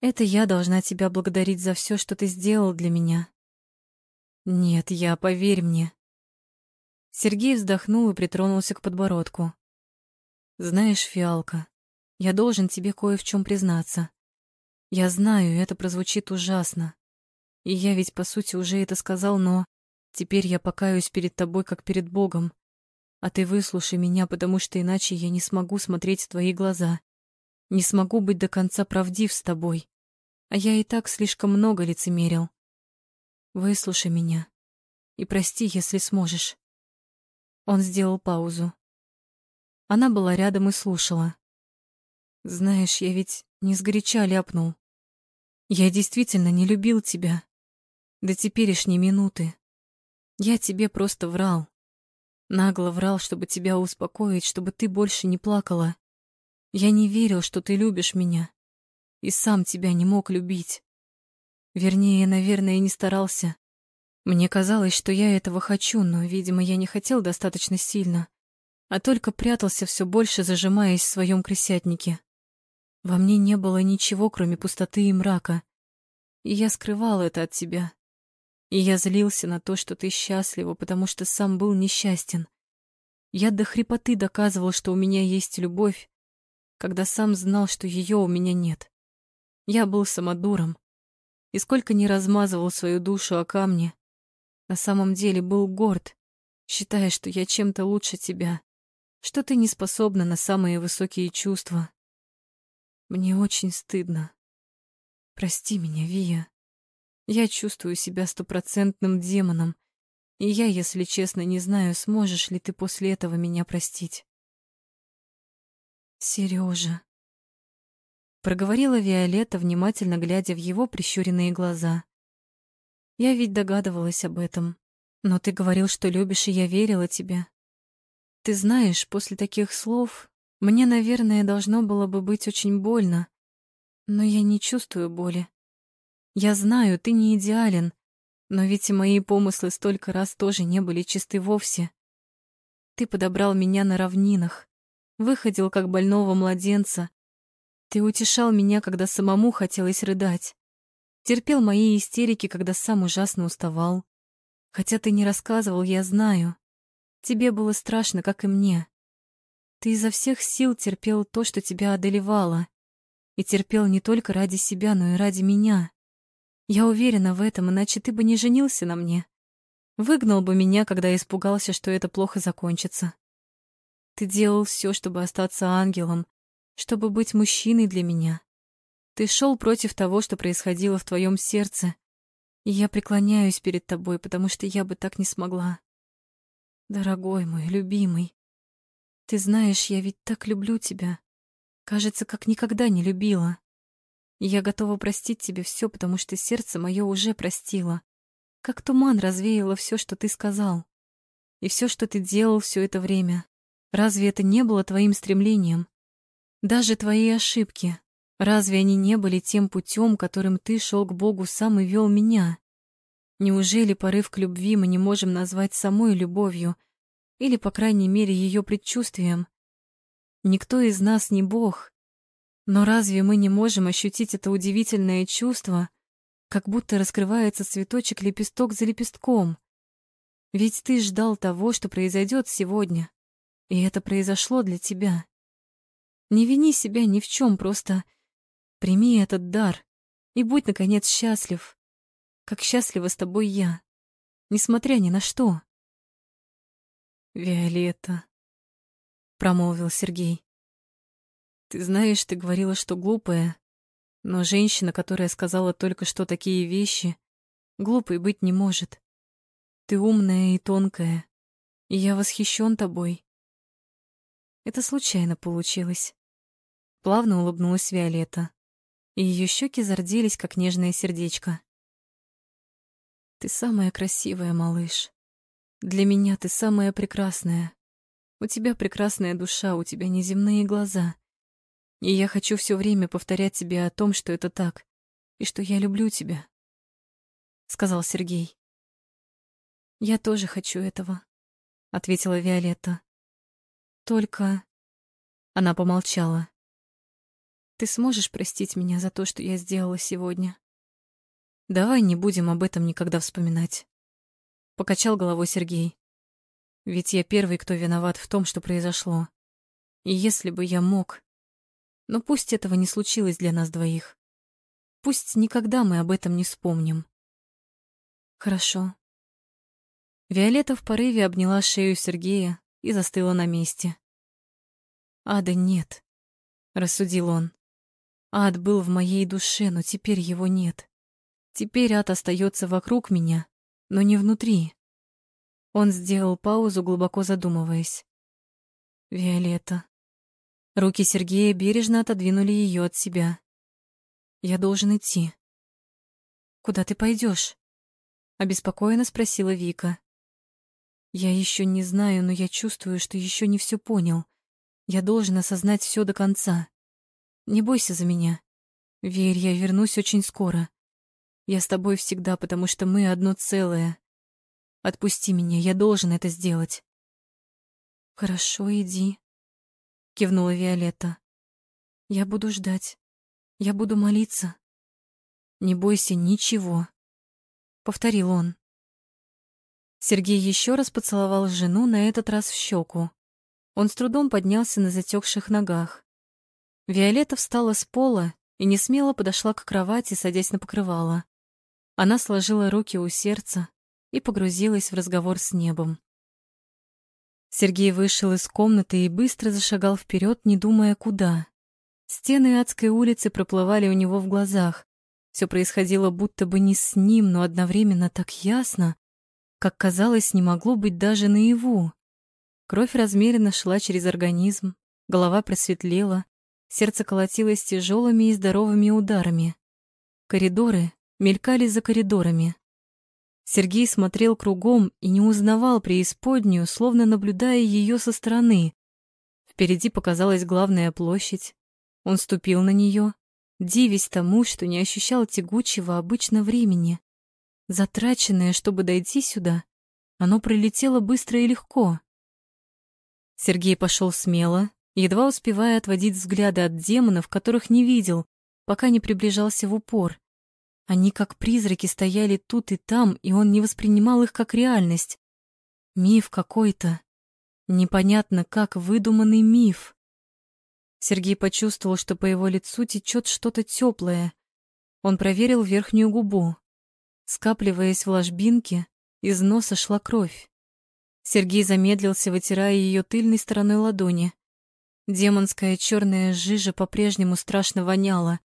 Speaker 1: Это я должна тебя благодарить за все, что ты сделал для меня». «Нет, я, поверь мне». Сергей вздохнул и притронулся к подбородку. «Знаешь, Фиалка, я должен тебе кое в чем признаться. Я знаю, это прозвучит ужасно. И я ведь, по сути, уже это сказал, но... Теперь я покаюсь перед тобой, как перед Богом. А ты выслушай меня, потому что иначе я не смогу смотреть в твои глаза. Не смогу быть до конца правдив с тобой. А я и так слишком много лицемерил. Выслушай меня. И прости, если сможешь. Он сделал паузу. Она была рядом и слушала. Знаешь, я ведь не сгоряча ляпнул. Я действительно не любил тебя. До теперешней минуты. Я тебе просто врал. Нагло врал, чтобы тебя успокоить, чтобы ты больше не плакала. Я не верил, что ты любишь меня. И сам тебя не мог любить. Вернее, наверное, не старался. Мне казалось, что я этого хочу, но, видимо, я не хотел достаточно сильно, а только прятался все больше, зажимаясь в своем крысятнике. Во мне не было ничего, кроме пустоты и мрака. И я скрывал это от тебя. И я злился на то, что ты счастлива, потому что сам был несчастен. Я до хрипоты доказывал, что у меня есть любовь, когда сам знал, что ее у меня нет. Я был самодуром, и сколько не размазывал свою душу о камне, на самом деле был горд, считая, что я чем-то лучше тебя. что ты не способна на самые высокие чувства. Мне очень стыдно. Прости меня, Вия. Я чувствую себя стопроцентным демоном, и я, если честно, не знаю, сможешь ли ты после этого меня простить. Сережа, проговорила Виолетта, внимательно глядя в его прищуренные глаза. Я ведь догадывалась об этом, но ты говорил, что любишь, и я верила тебе. Ты знаешь, после таких слов мне, наверное, должно было бы быть очень больно, но я не чувствую боли. Я знаю, ты не идеален, но ведь и мои помыслы столько раз тоже не были чисты вовсе. Ты подобрал меня на равнинах, выходил как больного младенца. Ты утешал меня, когда самому хотелось рыдать. Терпел мои истерики, когда сам ужасно уставал. Хотя ты не рассказывал, я знаю. Тебе было страшно, как и мне. Ты изо всех сил терпел то, что тебя одолевало. И терпел не только ради себя, но и ради меня. Я уверена в этом, иначе ты бы не женился на мне. Выгнал бы меня, когда испугался, что это плохо закончится. Ты делал все, чтобы остаться ангелом, чтобы быть мужчиной для меня. Ты шел против того, что происходило в твоем сердце. И я преклоняюсь перед тобой, потому что я бы так не смогла. Дорогой мой, любимый, ты знаешь, я ведь так люблю тебя. Кажется, как никогда не любила. Я готова простить тебе все, потому что сердце мое уже простило. Как туман развеяло все, что ты сказал. И все, что ты делал все это время. Разве это не было твоим стремлением? Даже твои ошибки. Разве они не были тем путем, которым ты шел к Богу сам и вел меня? Неужели порыв к любви мы не можем назвать самой любовью, или, по крайней мере, ее предчувствием? Никто из нас не Бог, но разве мы не можем ощутить это удивительное чувство, как будто раскрывается цветочек-лепесток за лепестком? Ведь ты ждал того, что произойдет сегодня, и это произошло для тебя. Не вини себя ни в чем, просто прими этот дар и будь, наконец, счастлив, как счастлива с тобой я, несмотря ни на что. «Виолетта», — промолвил Сергей. Ты знаешь, ты говорила, что глупая, но женщина, которая сказала только что такие вещи, глупой быть не может. Ты умная и тонкая, и я восхищен тобой. Это случайно получилось. Плавно улыбнулась Виолетта, и ее щеки зарделись, как нежное сердечко. Ты самая красивая, малыш. Для меня ты самая прекрасная. У тебя прекрасная душа, у тебя неземные глаза. И я хочу все время повторять тебе о том, что это так, и что я люблю тебя, — сказал Сергей. Я тоже хочу этого, — ответила Виолетта. Только... Она помолчала. Ты сможешь простить меня за то, что я сделала сегодня? Давай не будем об этом никогда вспоминать. Покачал головой Сергей. Ведь я первый, кто виноват в том, что произошло. И если бы я мог, но пусть этого не случилось для нас двоих. Пусть никогда мы об этом не вспомним. Хорошо. Виолетта в порыве обняла шею Сергея и застыла на месте. Ада нет, рассудил он. Ад был в моей душе, но теперь его нет. Теперь ад остается вокруг меня, но не внутри. Он сделал паузу, глубоко задумываясь. Виолетта, Руки Сергея бережно отодвинули ее от себя. «Я должен идти». «Куда ты пойдешь? обеспокоенно спросила Вика. «Я еще не знаю, но я чувствую, что еще не все понял. Я должен осознать все до конца. Не бойся за меня. Верь, я вернусь очень скоро. Я с тобой всегда, потому что мы одно целое. Отпусти меня, я должен это сделать». «Хорошо, иди», кивнула Виолетта. Я буду ждать. Я буду молиться. Не бойся ничего, повторил он. Сергей еще раз поцеловал жену, на этот раз в щеку. Он с трудом поднялся на затекших ногах. Виолетта встала с пола и не смело подошла к кровати, садясь на покрывало. Она сложила руки у сердца и погрузилась в разговор с небом. Сергей вышел из комнаты и быстро зашагал вперед, не думая куда. Стены адской улицы проплывали у него в глазах. Все происходило будто бы не с ним, но одновременно так ясно, как казалось, не могло быть даже наяву. Кровь размеренно шла через организм, голова просветлела, сердце колотилось тяжелыми и здоровыми ударами. Коридоры мелькали за коридорами. Сергей смотрел кругом и не узнавал преисподнюю, словно наблюдая ее со стороны. Впереди показалась главная площадь. Он ступил на нее, дивясь тому, что не ощущал тягучего обычно времени. Затраченное, чтобы дойти сюда, оно пролетело быстро и легко. Сергей пошел смело, едва успевая отводить взгляды от демонов, которых не видел, пока не приближался в упор. Они как призраки стояли тут и там, и он не воспринимал их как реальность. Миф какой-то. Непонятно, как выдуманный миф. Сергей почувствовал, что по его лицу течет что-то теплое. Он проверил верхнюю губу. Скапливаясь в ложбинке, из носа шла кровь. Сергей замедлился, вытирая ее тыльной стороной ладони. Демонская черная жижа по-прежнему страшно воняла.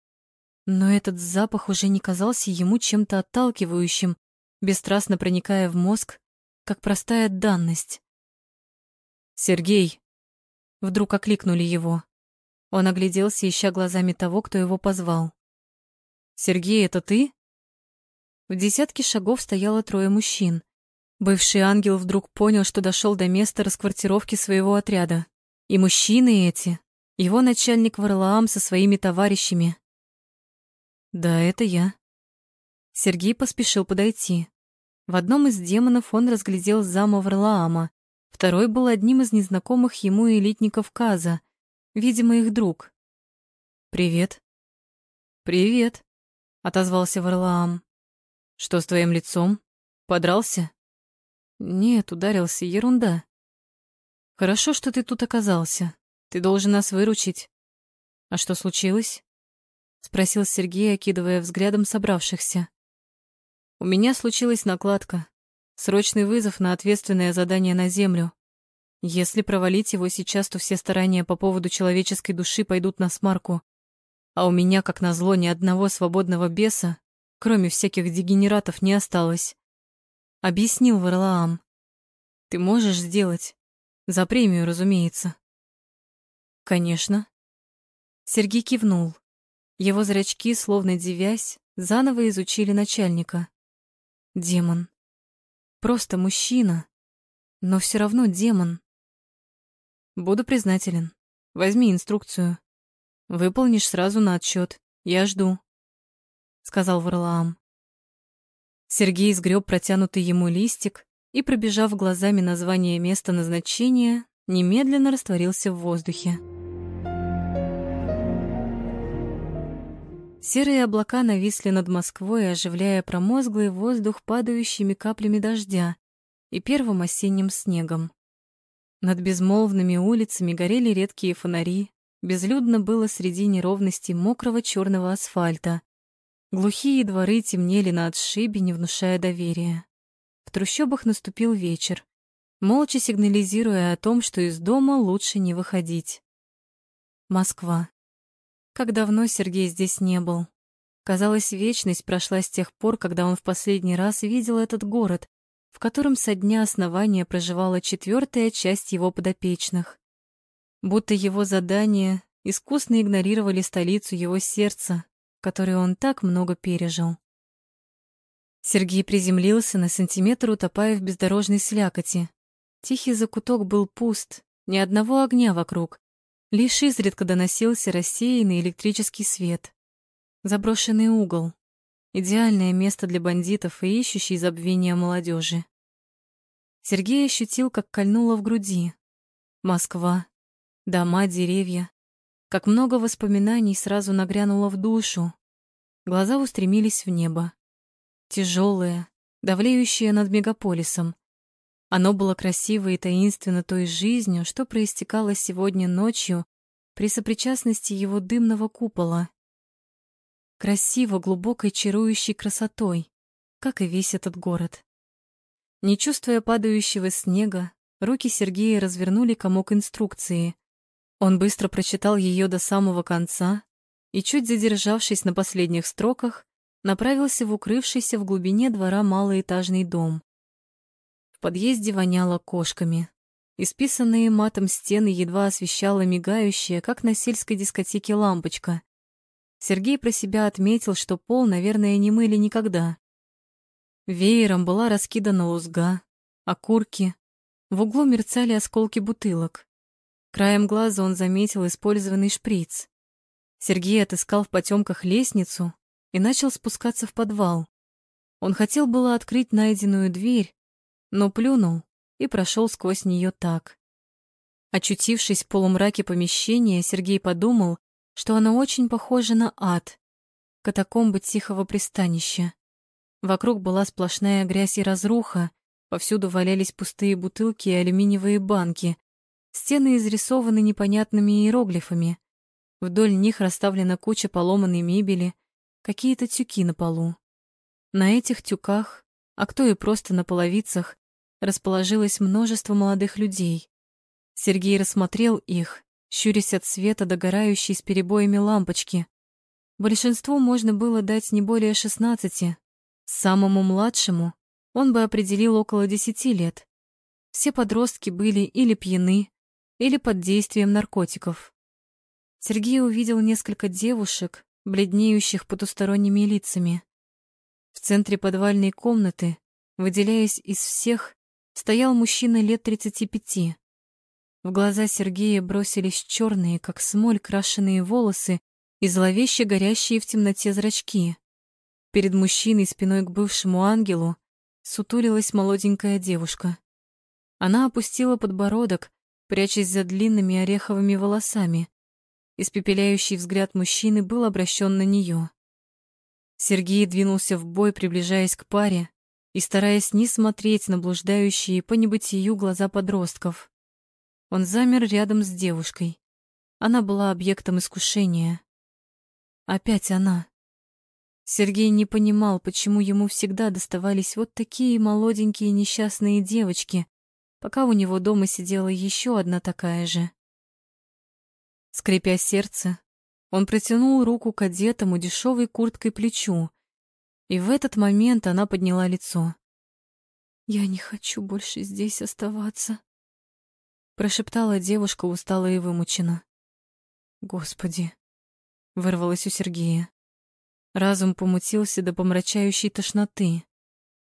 Speaker 1: Но этот запах уже не казался ему чем-то отталкивающим, бесстрастно проникая в мозг, как простая данность. «Сергей!» Вдруг окликнули его. Он огляделся, ища глазами того, кто его позвал. «Сергей, это ты?» В десятке шагов стояло трое мужчин. Бывший ангел вдруг понял, что дошел до места расквартировки своего отряда. И мужчины эти, его начальник Варлаам со своими товарищами, да, это я. Сергей поспешил подойти. В одном из демонов он разглядел зама Варлаама, второй был одним из незнакомых ему элитников Каза, видимо, их друг. «Привет». «Привет», — отозвался Варлаам. «Что с твоим лицом? Подрался?» «Нет, ударился, ерунда». «Хорошо, что ты тут оказался. Ты должен нас выручить. А что случилось?» спросил Сергей, окидывая взглядом собравшихся. У меня случилась накладка. Срочный вызов на ответственное задание на землю. Если провалить его сейчас, то все старания по поводу человеческой души пойдут на смарку. А у меня, как назло, ни одного свободного беса, кроме всяких дегенератов, не осталось. Объяснил Варлаам. Ты можешь сделать. За премию, разумеется. Конечно. Сергей кивнул. Его зрачки, словно девясь, заново изучили начальника. Демон. Просто мужчина, но все равно демон. Буду признателен. Возьми инструкцию. Выполнишь сразу на отчет. Я жду, сказал Варлаам. Сергей сгреб протянутый ему листик и, пробежав глазами название места назначения, немедленно растворился в воздухе. Серые облака нависли над Москвой, оживляя промозглый воздух падающими каплями дождя и первым осенним снегом. Над безмолвными улицами горели редкие фонари, безлюдно было среди неровностей мокрого черного асфальта. Глухие дворы темнели на отшибе, не внушая доверия. Трущобах наступил вечер, молча сигнализируя о том, что из дома лучше не выходить. Москва. Как давно Сергей здесь не был. Казалось, вечность прошла с тех пор, когда он в последний раз видел этот город, в котором со дня основания проживала четвертая часть его подопечных. Будто его задания искусно игнорировали столицу его сердца, которую он так много пережил. Сергей приземлился на сантиметр, утопая в бездорожной слякоти. Тихий закуток был пуст, ни одного огня вокруг, Лишь изредка доносился рассеянный электрический свет. Заброшенный угол. Идеальное место для бандитов и ищущей забвения молодежи. Сергей ощутил, как кольнуло в груди. Москва, дома, деревья. Как много воспоминаний сразу нагрянуло в душу. Глаза устремились в небо. Тяжелое, давлеющее над мегаполисом. Оно было красиво и таинственно той жизнью, что проистекало сегодня ночью при сопричастности его дымного купола. Красиво, глубокой, чарующей красотой, как и весь этот город. Не чувствуя падающего снега, руки Сергея развернули комок инструкции. Он быстро прочитал ее до самого конца и, чуть задержавшись на последних строках, направился в укрывшийся в глубине двора малоэтажный дом. В подъезде воняло кошками. Исписанные матом стены едва освещала мигающая, как на сельской дискотеке, лампочка. Сергей про себя отметил, что пол, наверное, не мыли никогда. Веером была раскидана лузга, окурки. В углу мерцали осколки бутылок. Краем глаза он заметил использованный шприц. Сергей отыскал в потемках лестницу и начал спускаться в подвал. Он хотел было открыть найденную дверь, но плюнул и прошел сквозь нее так. Очутившись в полумраке помещения, Сергей подумал, что оно очень похоже на ад, катакомбы тихого пристанища. Вокруг была сплошная грязь и разруха, повсюду валялись пустые бутылки и алюминиевые банки, стены изрисованы непонятными иероглифами. Вдоль них расставлена куча поломанной мебели, какие-то тюки на полу. На этих тюках, а кто и просто на половицах, расположилось множество молодых людей. Сергей рассмотрел их, щурясь от света догорающей с перебоями лампочки. Большинству можно было дать не более шестнадцати, самому младшему он бы определил около десяти лет. Все подростки были или пьяны, или под действием наркотиков. Сергей увидел несколько девушек, бледнеющих потусторонними лицами. В центре подвальной комнаты, выделяясь из всех, стоял мужчина лет тридцати пяти. В глаза Сергея бросились черные, как смоль, крашеные волосы и зловеще горящие в темноте зрачки. Перед мужчиной спиной к бывшему ангелу сутулилась молоденькая девушка. Она опустила подбородок, прячась за длинными ореховыми волосами. Испепеляющий взгляд мужчины был обращен на нее. Сергей двинулся в бой, приближаясь к паре и стараясь не смотреть на блуждающие по небытию глаза подростков. Он замер рядом с девушкой. Она была объектом искушения. Опять она. Сергей не понимал, почему ему всегда доставались вот такие молоденькие несчастные девочки, пока у него дома сидела еще одна такая же. Скрипя сердце, он протянул руку к одетому дешевой курткой плечу, и в этот момент она подняла лицо. «Я не хочу больше здесь оставаться», — прошептала девушка устало и вымученно. «Господи!» — вырвалось у Сергея. Разум помутился до помрачающей тошноты.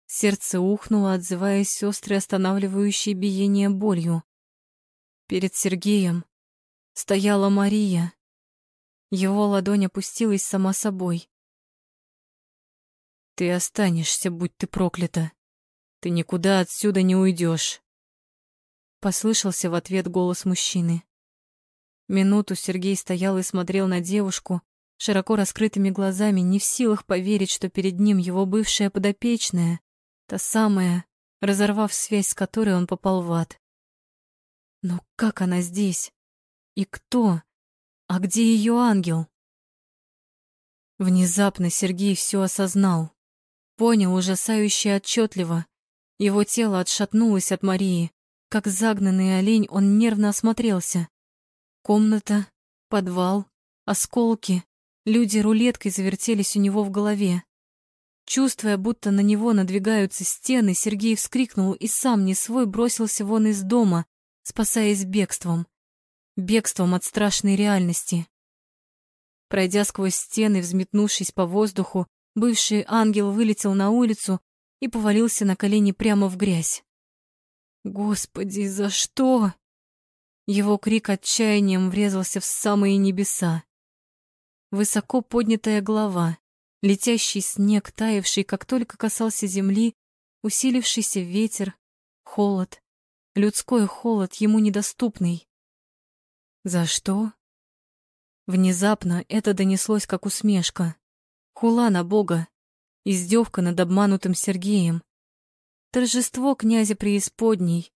Speaker 1: Сердце ухнуло, отзываясь острой останавливающей биение болью. Перед Сергеем стояла Мария. Его ладонь опустилась сама собой. «Ты останешься, будь ты проклята. Ты никуда отсюда не уйдешь. Послышался в ответ голос мужчины. Минуту Сергей стоял и смотрел на девушку, широко раскрытыми глазами, не в силах поверить, что перед ним его бывшая подопечная, та самая, разорвав связь с которой он попал в ад. Но как она здесь? И кто? А где ее ангел? Внезапно Сергей все осознал. Понял ужасающе отчетливо. Его тело отшатнулось от Марии. Как загнанный олень, он нервно осмотрелся. Комната, подвал, осколки, люди рулеткой завертелись у него в голове. Чувствуя, будто на него надвигаются стены, Сергей вскрикнул и сам не свой бросился вон из дома, спасаясь бегством бегством от страшной реальности. Пройдя сквозь стены, взметнувшись по воздуху, бывший ангел вылетел на улицу и повалился на колени прямо в грязь. «Господи, за что?» Его крик отчаянием врезался в самые небеса. Высоко поднятая голова, летящий снег, таявший, как только касался земли, усилившийся ветер, холод, людской холод, ему недоступный. За что? Внезапно это донеслось как усмешка. Хула на Бога, издевка над обманутым Сергеем. Торжество князя преисподней.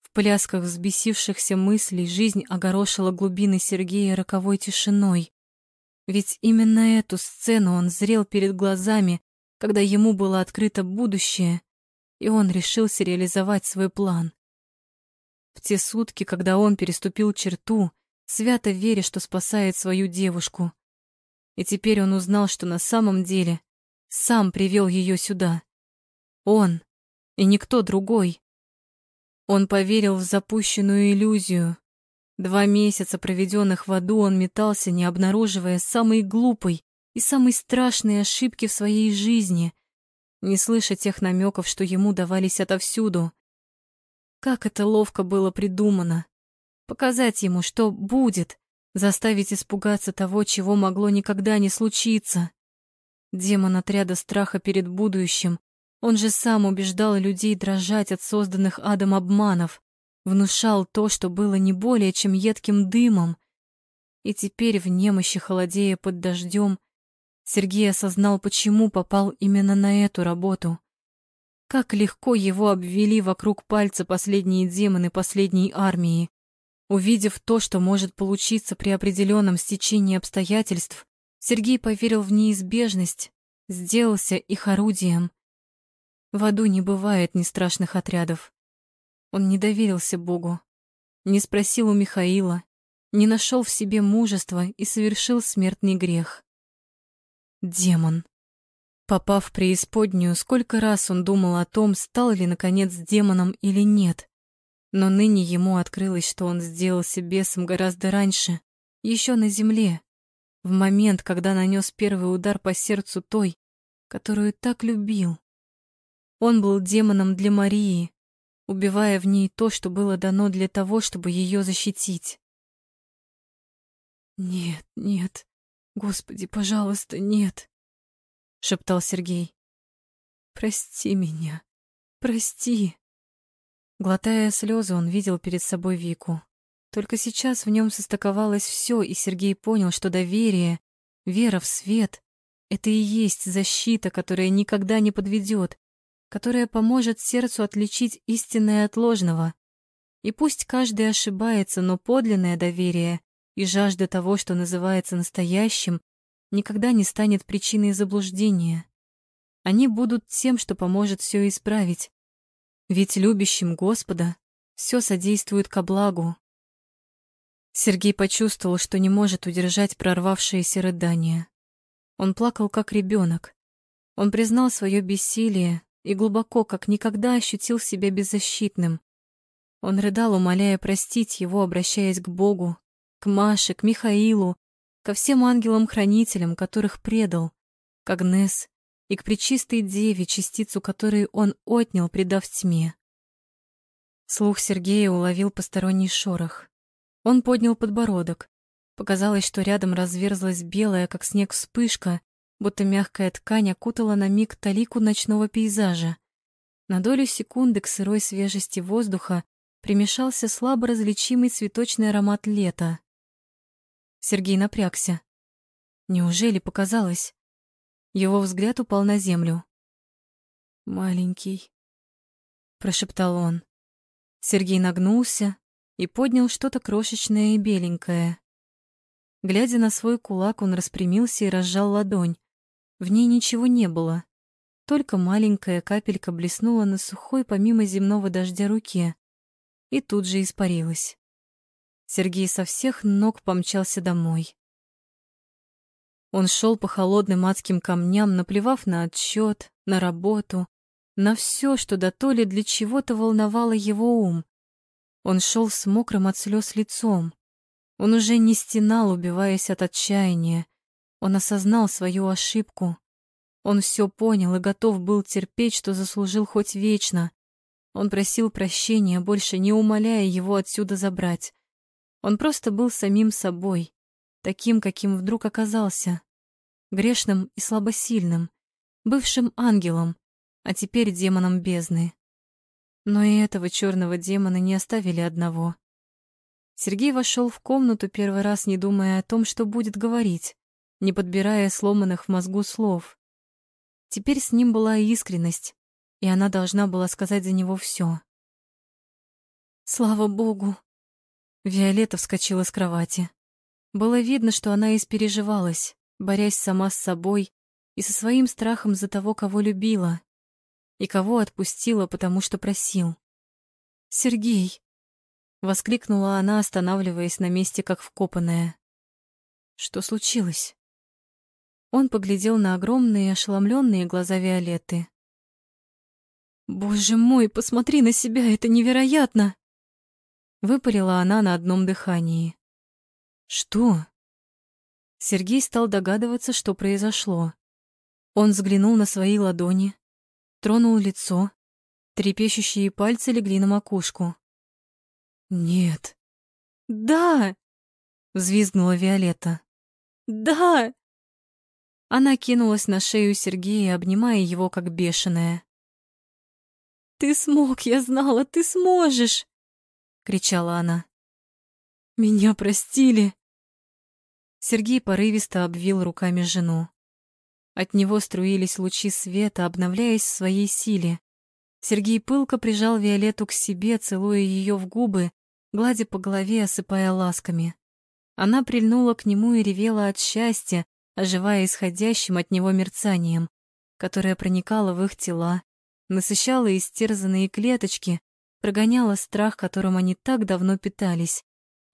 Speaker 1: В плясках взбесившихся мыслей жизнь огорошила глубины Сергея роковой тишиной. Ведь именно эту сцену он зрел перед глазами, когда ему было открыто будущее, и он решился реализовать свой план. В те сутки, когда он переступил черту, свято веря, что спасает свою девушку. И теперь он узнал, что на самом деле сам привел ее сюда. Он и никто другой. Он поверил в запущенную иллюзию. Два месяца, проведенных в аду, он метался, не обнаруживая самой глупой и самой страшной ошибки в своей жизни, не слыша тех намеков, что ему давались отовсюду. Как это ловко было придумано. Показать ему, что будет, заставить испугаться того, чего могло никогда не случиться. Демон отряда страха перед будущим. Он же сам убеждал людей дрожать от созданных адом обманов, внушал то, что было не более чем едким дымом. И теперь, в немощи холодея под дождем, Сергей осознал, почему попал именно на эту работу. Как легко его обвели вокруг пальца последние демоны последней армии. Увидев то, что может получиться при определенном стечении обстоятельств, Сергей поверил в неизбежность, сделался их орудием. В аду не бывает нестрашных отрядов. Он не доверился Богу, не спросил у Михаила, не нашел в себе мужества и совершил смертный грех. Демон. Попав в преисподнюю, сколько раз он думал о том, стал ли, наконец, демоном или нет. Но ныне ему открылось, что он сделался бесом гораздо раньше, еще на земле, в момент, когда нанес первый удар по сердцу той, которую так любил. Он был демоном для Марии, убивая в ней то, что было дано для того, чтобы ее защитить. «Нет, нет, Господи, пожалуйста, нет!» — шептал Сергей. «Прости меня, прости!» Глотая слезы, он видел перед собой Вику. Только сейчас в нем состыковалось все, и Сергей понял, что доверие, вера в свет — это и есть защита, которая никогда не подведет, которая поможет сердцу отличить истинное от ложного. И пусть каждый ошибается, но подлинное доверие и жажда того, что называется настоящим, никогда не станет причиной заблуждения. Они будут тем, что поможет все исправить, ведь любящим Господа все содействует ко благу. Сергей почувствовал, что не может удержать прорвавшееся рыдание. Он плакал как ребенок. Он признал свое бессилие и глубоко, как никогда, ощутил себя беззащитным. Он рыдал, умоляя простить его, обращаясь к Богу, к Маше, к Михаилу, ко всем ангелам-хранителям, которых предал, к Агнес, и к пречистой деве, частицу которой он отнял, предав тьме. Слух Сергея уловил посторонний шорох. Он поднял подбородок. Показалось, что рядом разверзлась белая, как снег, вспышка, будто мягкая ткань окутала на миг талику ночного пейзажа. На долю секунды к сырой свежести воздуха примешался слабо различимый цветочный аромат лета. Сергей напрягся. Неужели показалось? Его взгляд упал на землю. «Маленький», — прошептал он. Сергей нагнулся и поднял что-то крошечное и беленькое. Глядя на свой кулак, он распрямился и разжал ладонь. В ней ничего не было. Только маленькая капелька блеснула на сухой помимо земного дождя руке и тут же испарилась. Сергей со всех ног помчался домой. Он шел по холодным адским камням, наплевав на отсчет, на работу, на все, что до то ли для чего-то волновало его ум. Он шел с мокрым от слез лицом. Он уже не стенал, убиваясь от отчаяния. Он осознал свою ошибку. Он все понял и готов был терпеть, что заслужил хоть вечно. Он просил прощения, больше не умоляя его отсюда забрать. Он просто был самим собой, таким, каким вдруг оказался, грешным и слабосильным, бывшим ангелом, а теперь демоном бездны. Но и этого черного демона не оставили одного. Сергей вошел в комнату первый раз, не думая о том, что будет говорить, не подбирая сломанных в мозгу слов. Теперь с ним была искренность, и она должна была сказать за него все. «Слава Богу!» Виолетта вскочила с кровати. Было видно, что она испереживалась, борясь сама с собой и со своим страхом за того, кого любила, и кого отпустила, потому что просил. «Сергей!» Воскликнула она, останавливаясь на месте, как вкопанная. Что случилось? Он поглядел на огромные ошеломленные глаза Виолетты. «Боже мой, посмотри на себя, это невероятно!» Выпалила она на одном дыхании. «Что?» Сергей стал догадываться, что произошло. Он взглянул на свои ладони, тронул лицо, трепещущие пальцы легли на макушку. «Нет». «Да!» — взвизгнула Виолетта. «Да!» Она кинулась на шею Сергея, обнимая его как бешеная. «Ты смог, я знала, ты сможешь!» — кричала она. «Меня простили!» Сергей порывисто обвил руками жену. От него струились лучи света, обновляясь в своей силе. Сергей пылко прижал Виолетту к себе, целуя ее в губы, гладя по голове, осыпая ласками. Она прильнула к нему и ревела от счастья, оживая исходящим от него мерцанием, которое проникало в их тела, насыщало истерзанные клеточки, прогоняла страх, которым они так давно питались,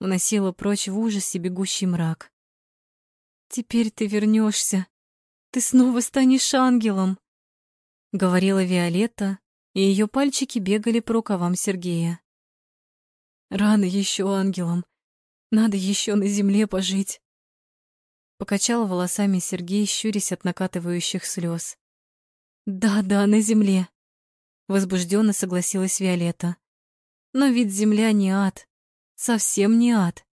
Speaker 1: уносила прочь в ужасе бегущий мрак. «Теперь ты вернешься, ты снова станешь ангелом», — говорила Виолетта, и ее пальчики бегали по рукавам Сергея. «Рано еще ангелом, надо еще на земле пожить. Покачал волосами Сергей, щурясь от накатывающих слез. Да-да, на земле. Возбужденно согласилась Виолетта. Но ведь земля не ад. Совсем не ад.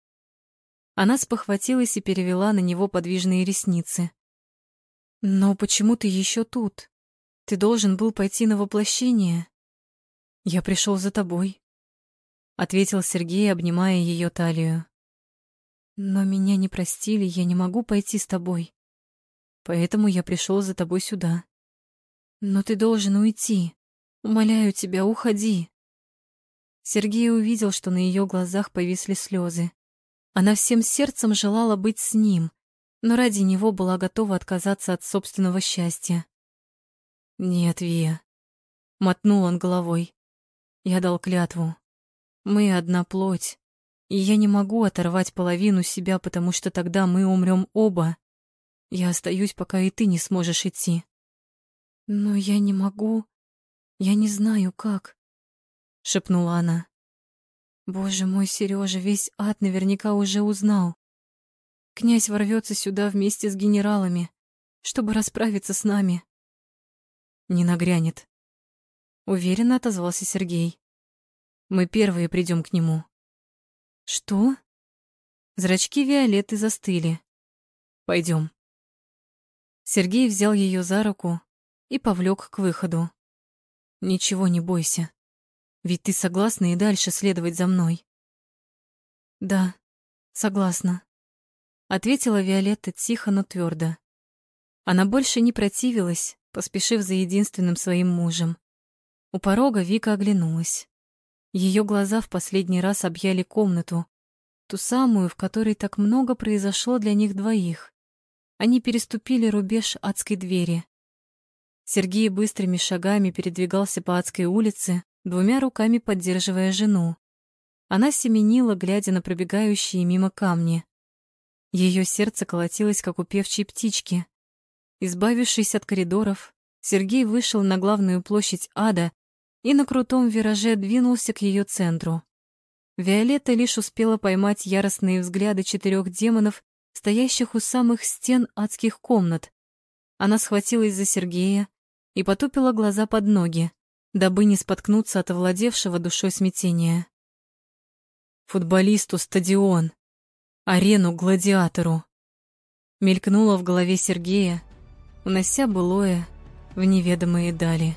Speaker 1: Она спохватилась и перевела на него подвижные ресницы. Но почему ты еще тут? Ты должен был пойти на воплощение. Я пришел за тобой, ответил Сергей, обнимая ее талию. Но меня не простили, я не могу пойти с тобой. Поэтому я пришел за тобой сюда. Но ты должен уйти. Умоляю тебя, уходи. Сергей увидел, что на ее глазах повисли слезы. Она всем сердцем желала быть с ним, но ради него была готова отказаться от собственного счастья. «Нет, Вия», — мотнул он головой. «Я дал клятву. Мы одна плоть. И я не могу оторвать половину себя, потому что тогда мы умрем оба. Я остаюсь, пока и ты не сможешь идти. Но я не могу. Я не знаю, как, — шепнула она. Боже мой, Сережа, весь ад наверняка уже узнал. Князь ворвется сюда вместе с генералами, чтобы расправиться с нами. Не нагрянет. Уверенно отозвался Сергей. Мы первые придем к нему. Что? Зрачки Виолетты застыли. Пойдем. Сергей взял ее за руку и повлек к выходу. Ничего не бойся. Ведь ты согласна и дальше следовать за мной. Да, согласна, ответила Виолетта тихо, но твердо. Она больше не противилась, поспешив за единственным своим мужем. У порога Вика оглянулась. Ее глаза в последний раз объяли комнату, ту самую, в которой так много произошло для них двоих. Они переступили рубеж адской двери. Сергей быстрыми шагами передвигался по адской улице, двумя руками поддерживая жену. Она семенила, глядя на пробегающие мимо камни. Ее сердце колотилось, как у певчей птички. Избавившись от коридоров, Сергей вышел на главную площадь ада и на крутом вираже двинулся к ее центру. Виолетта лишь успела поймать яростные взгляды четырех демонов, стоящих у самых стен адских комнат. Она схватилась за Сергея и потупила глаза под ноги, дабы не споткнуться от овладевшего душой смятения. Футболисту стадион, арену гладиатору. Мелькнуло в голове Сергея, унося былое в неведомые дали.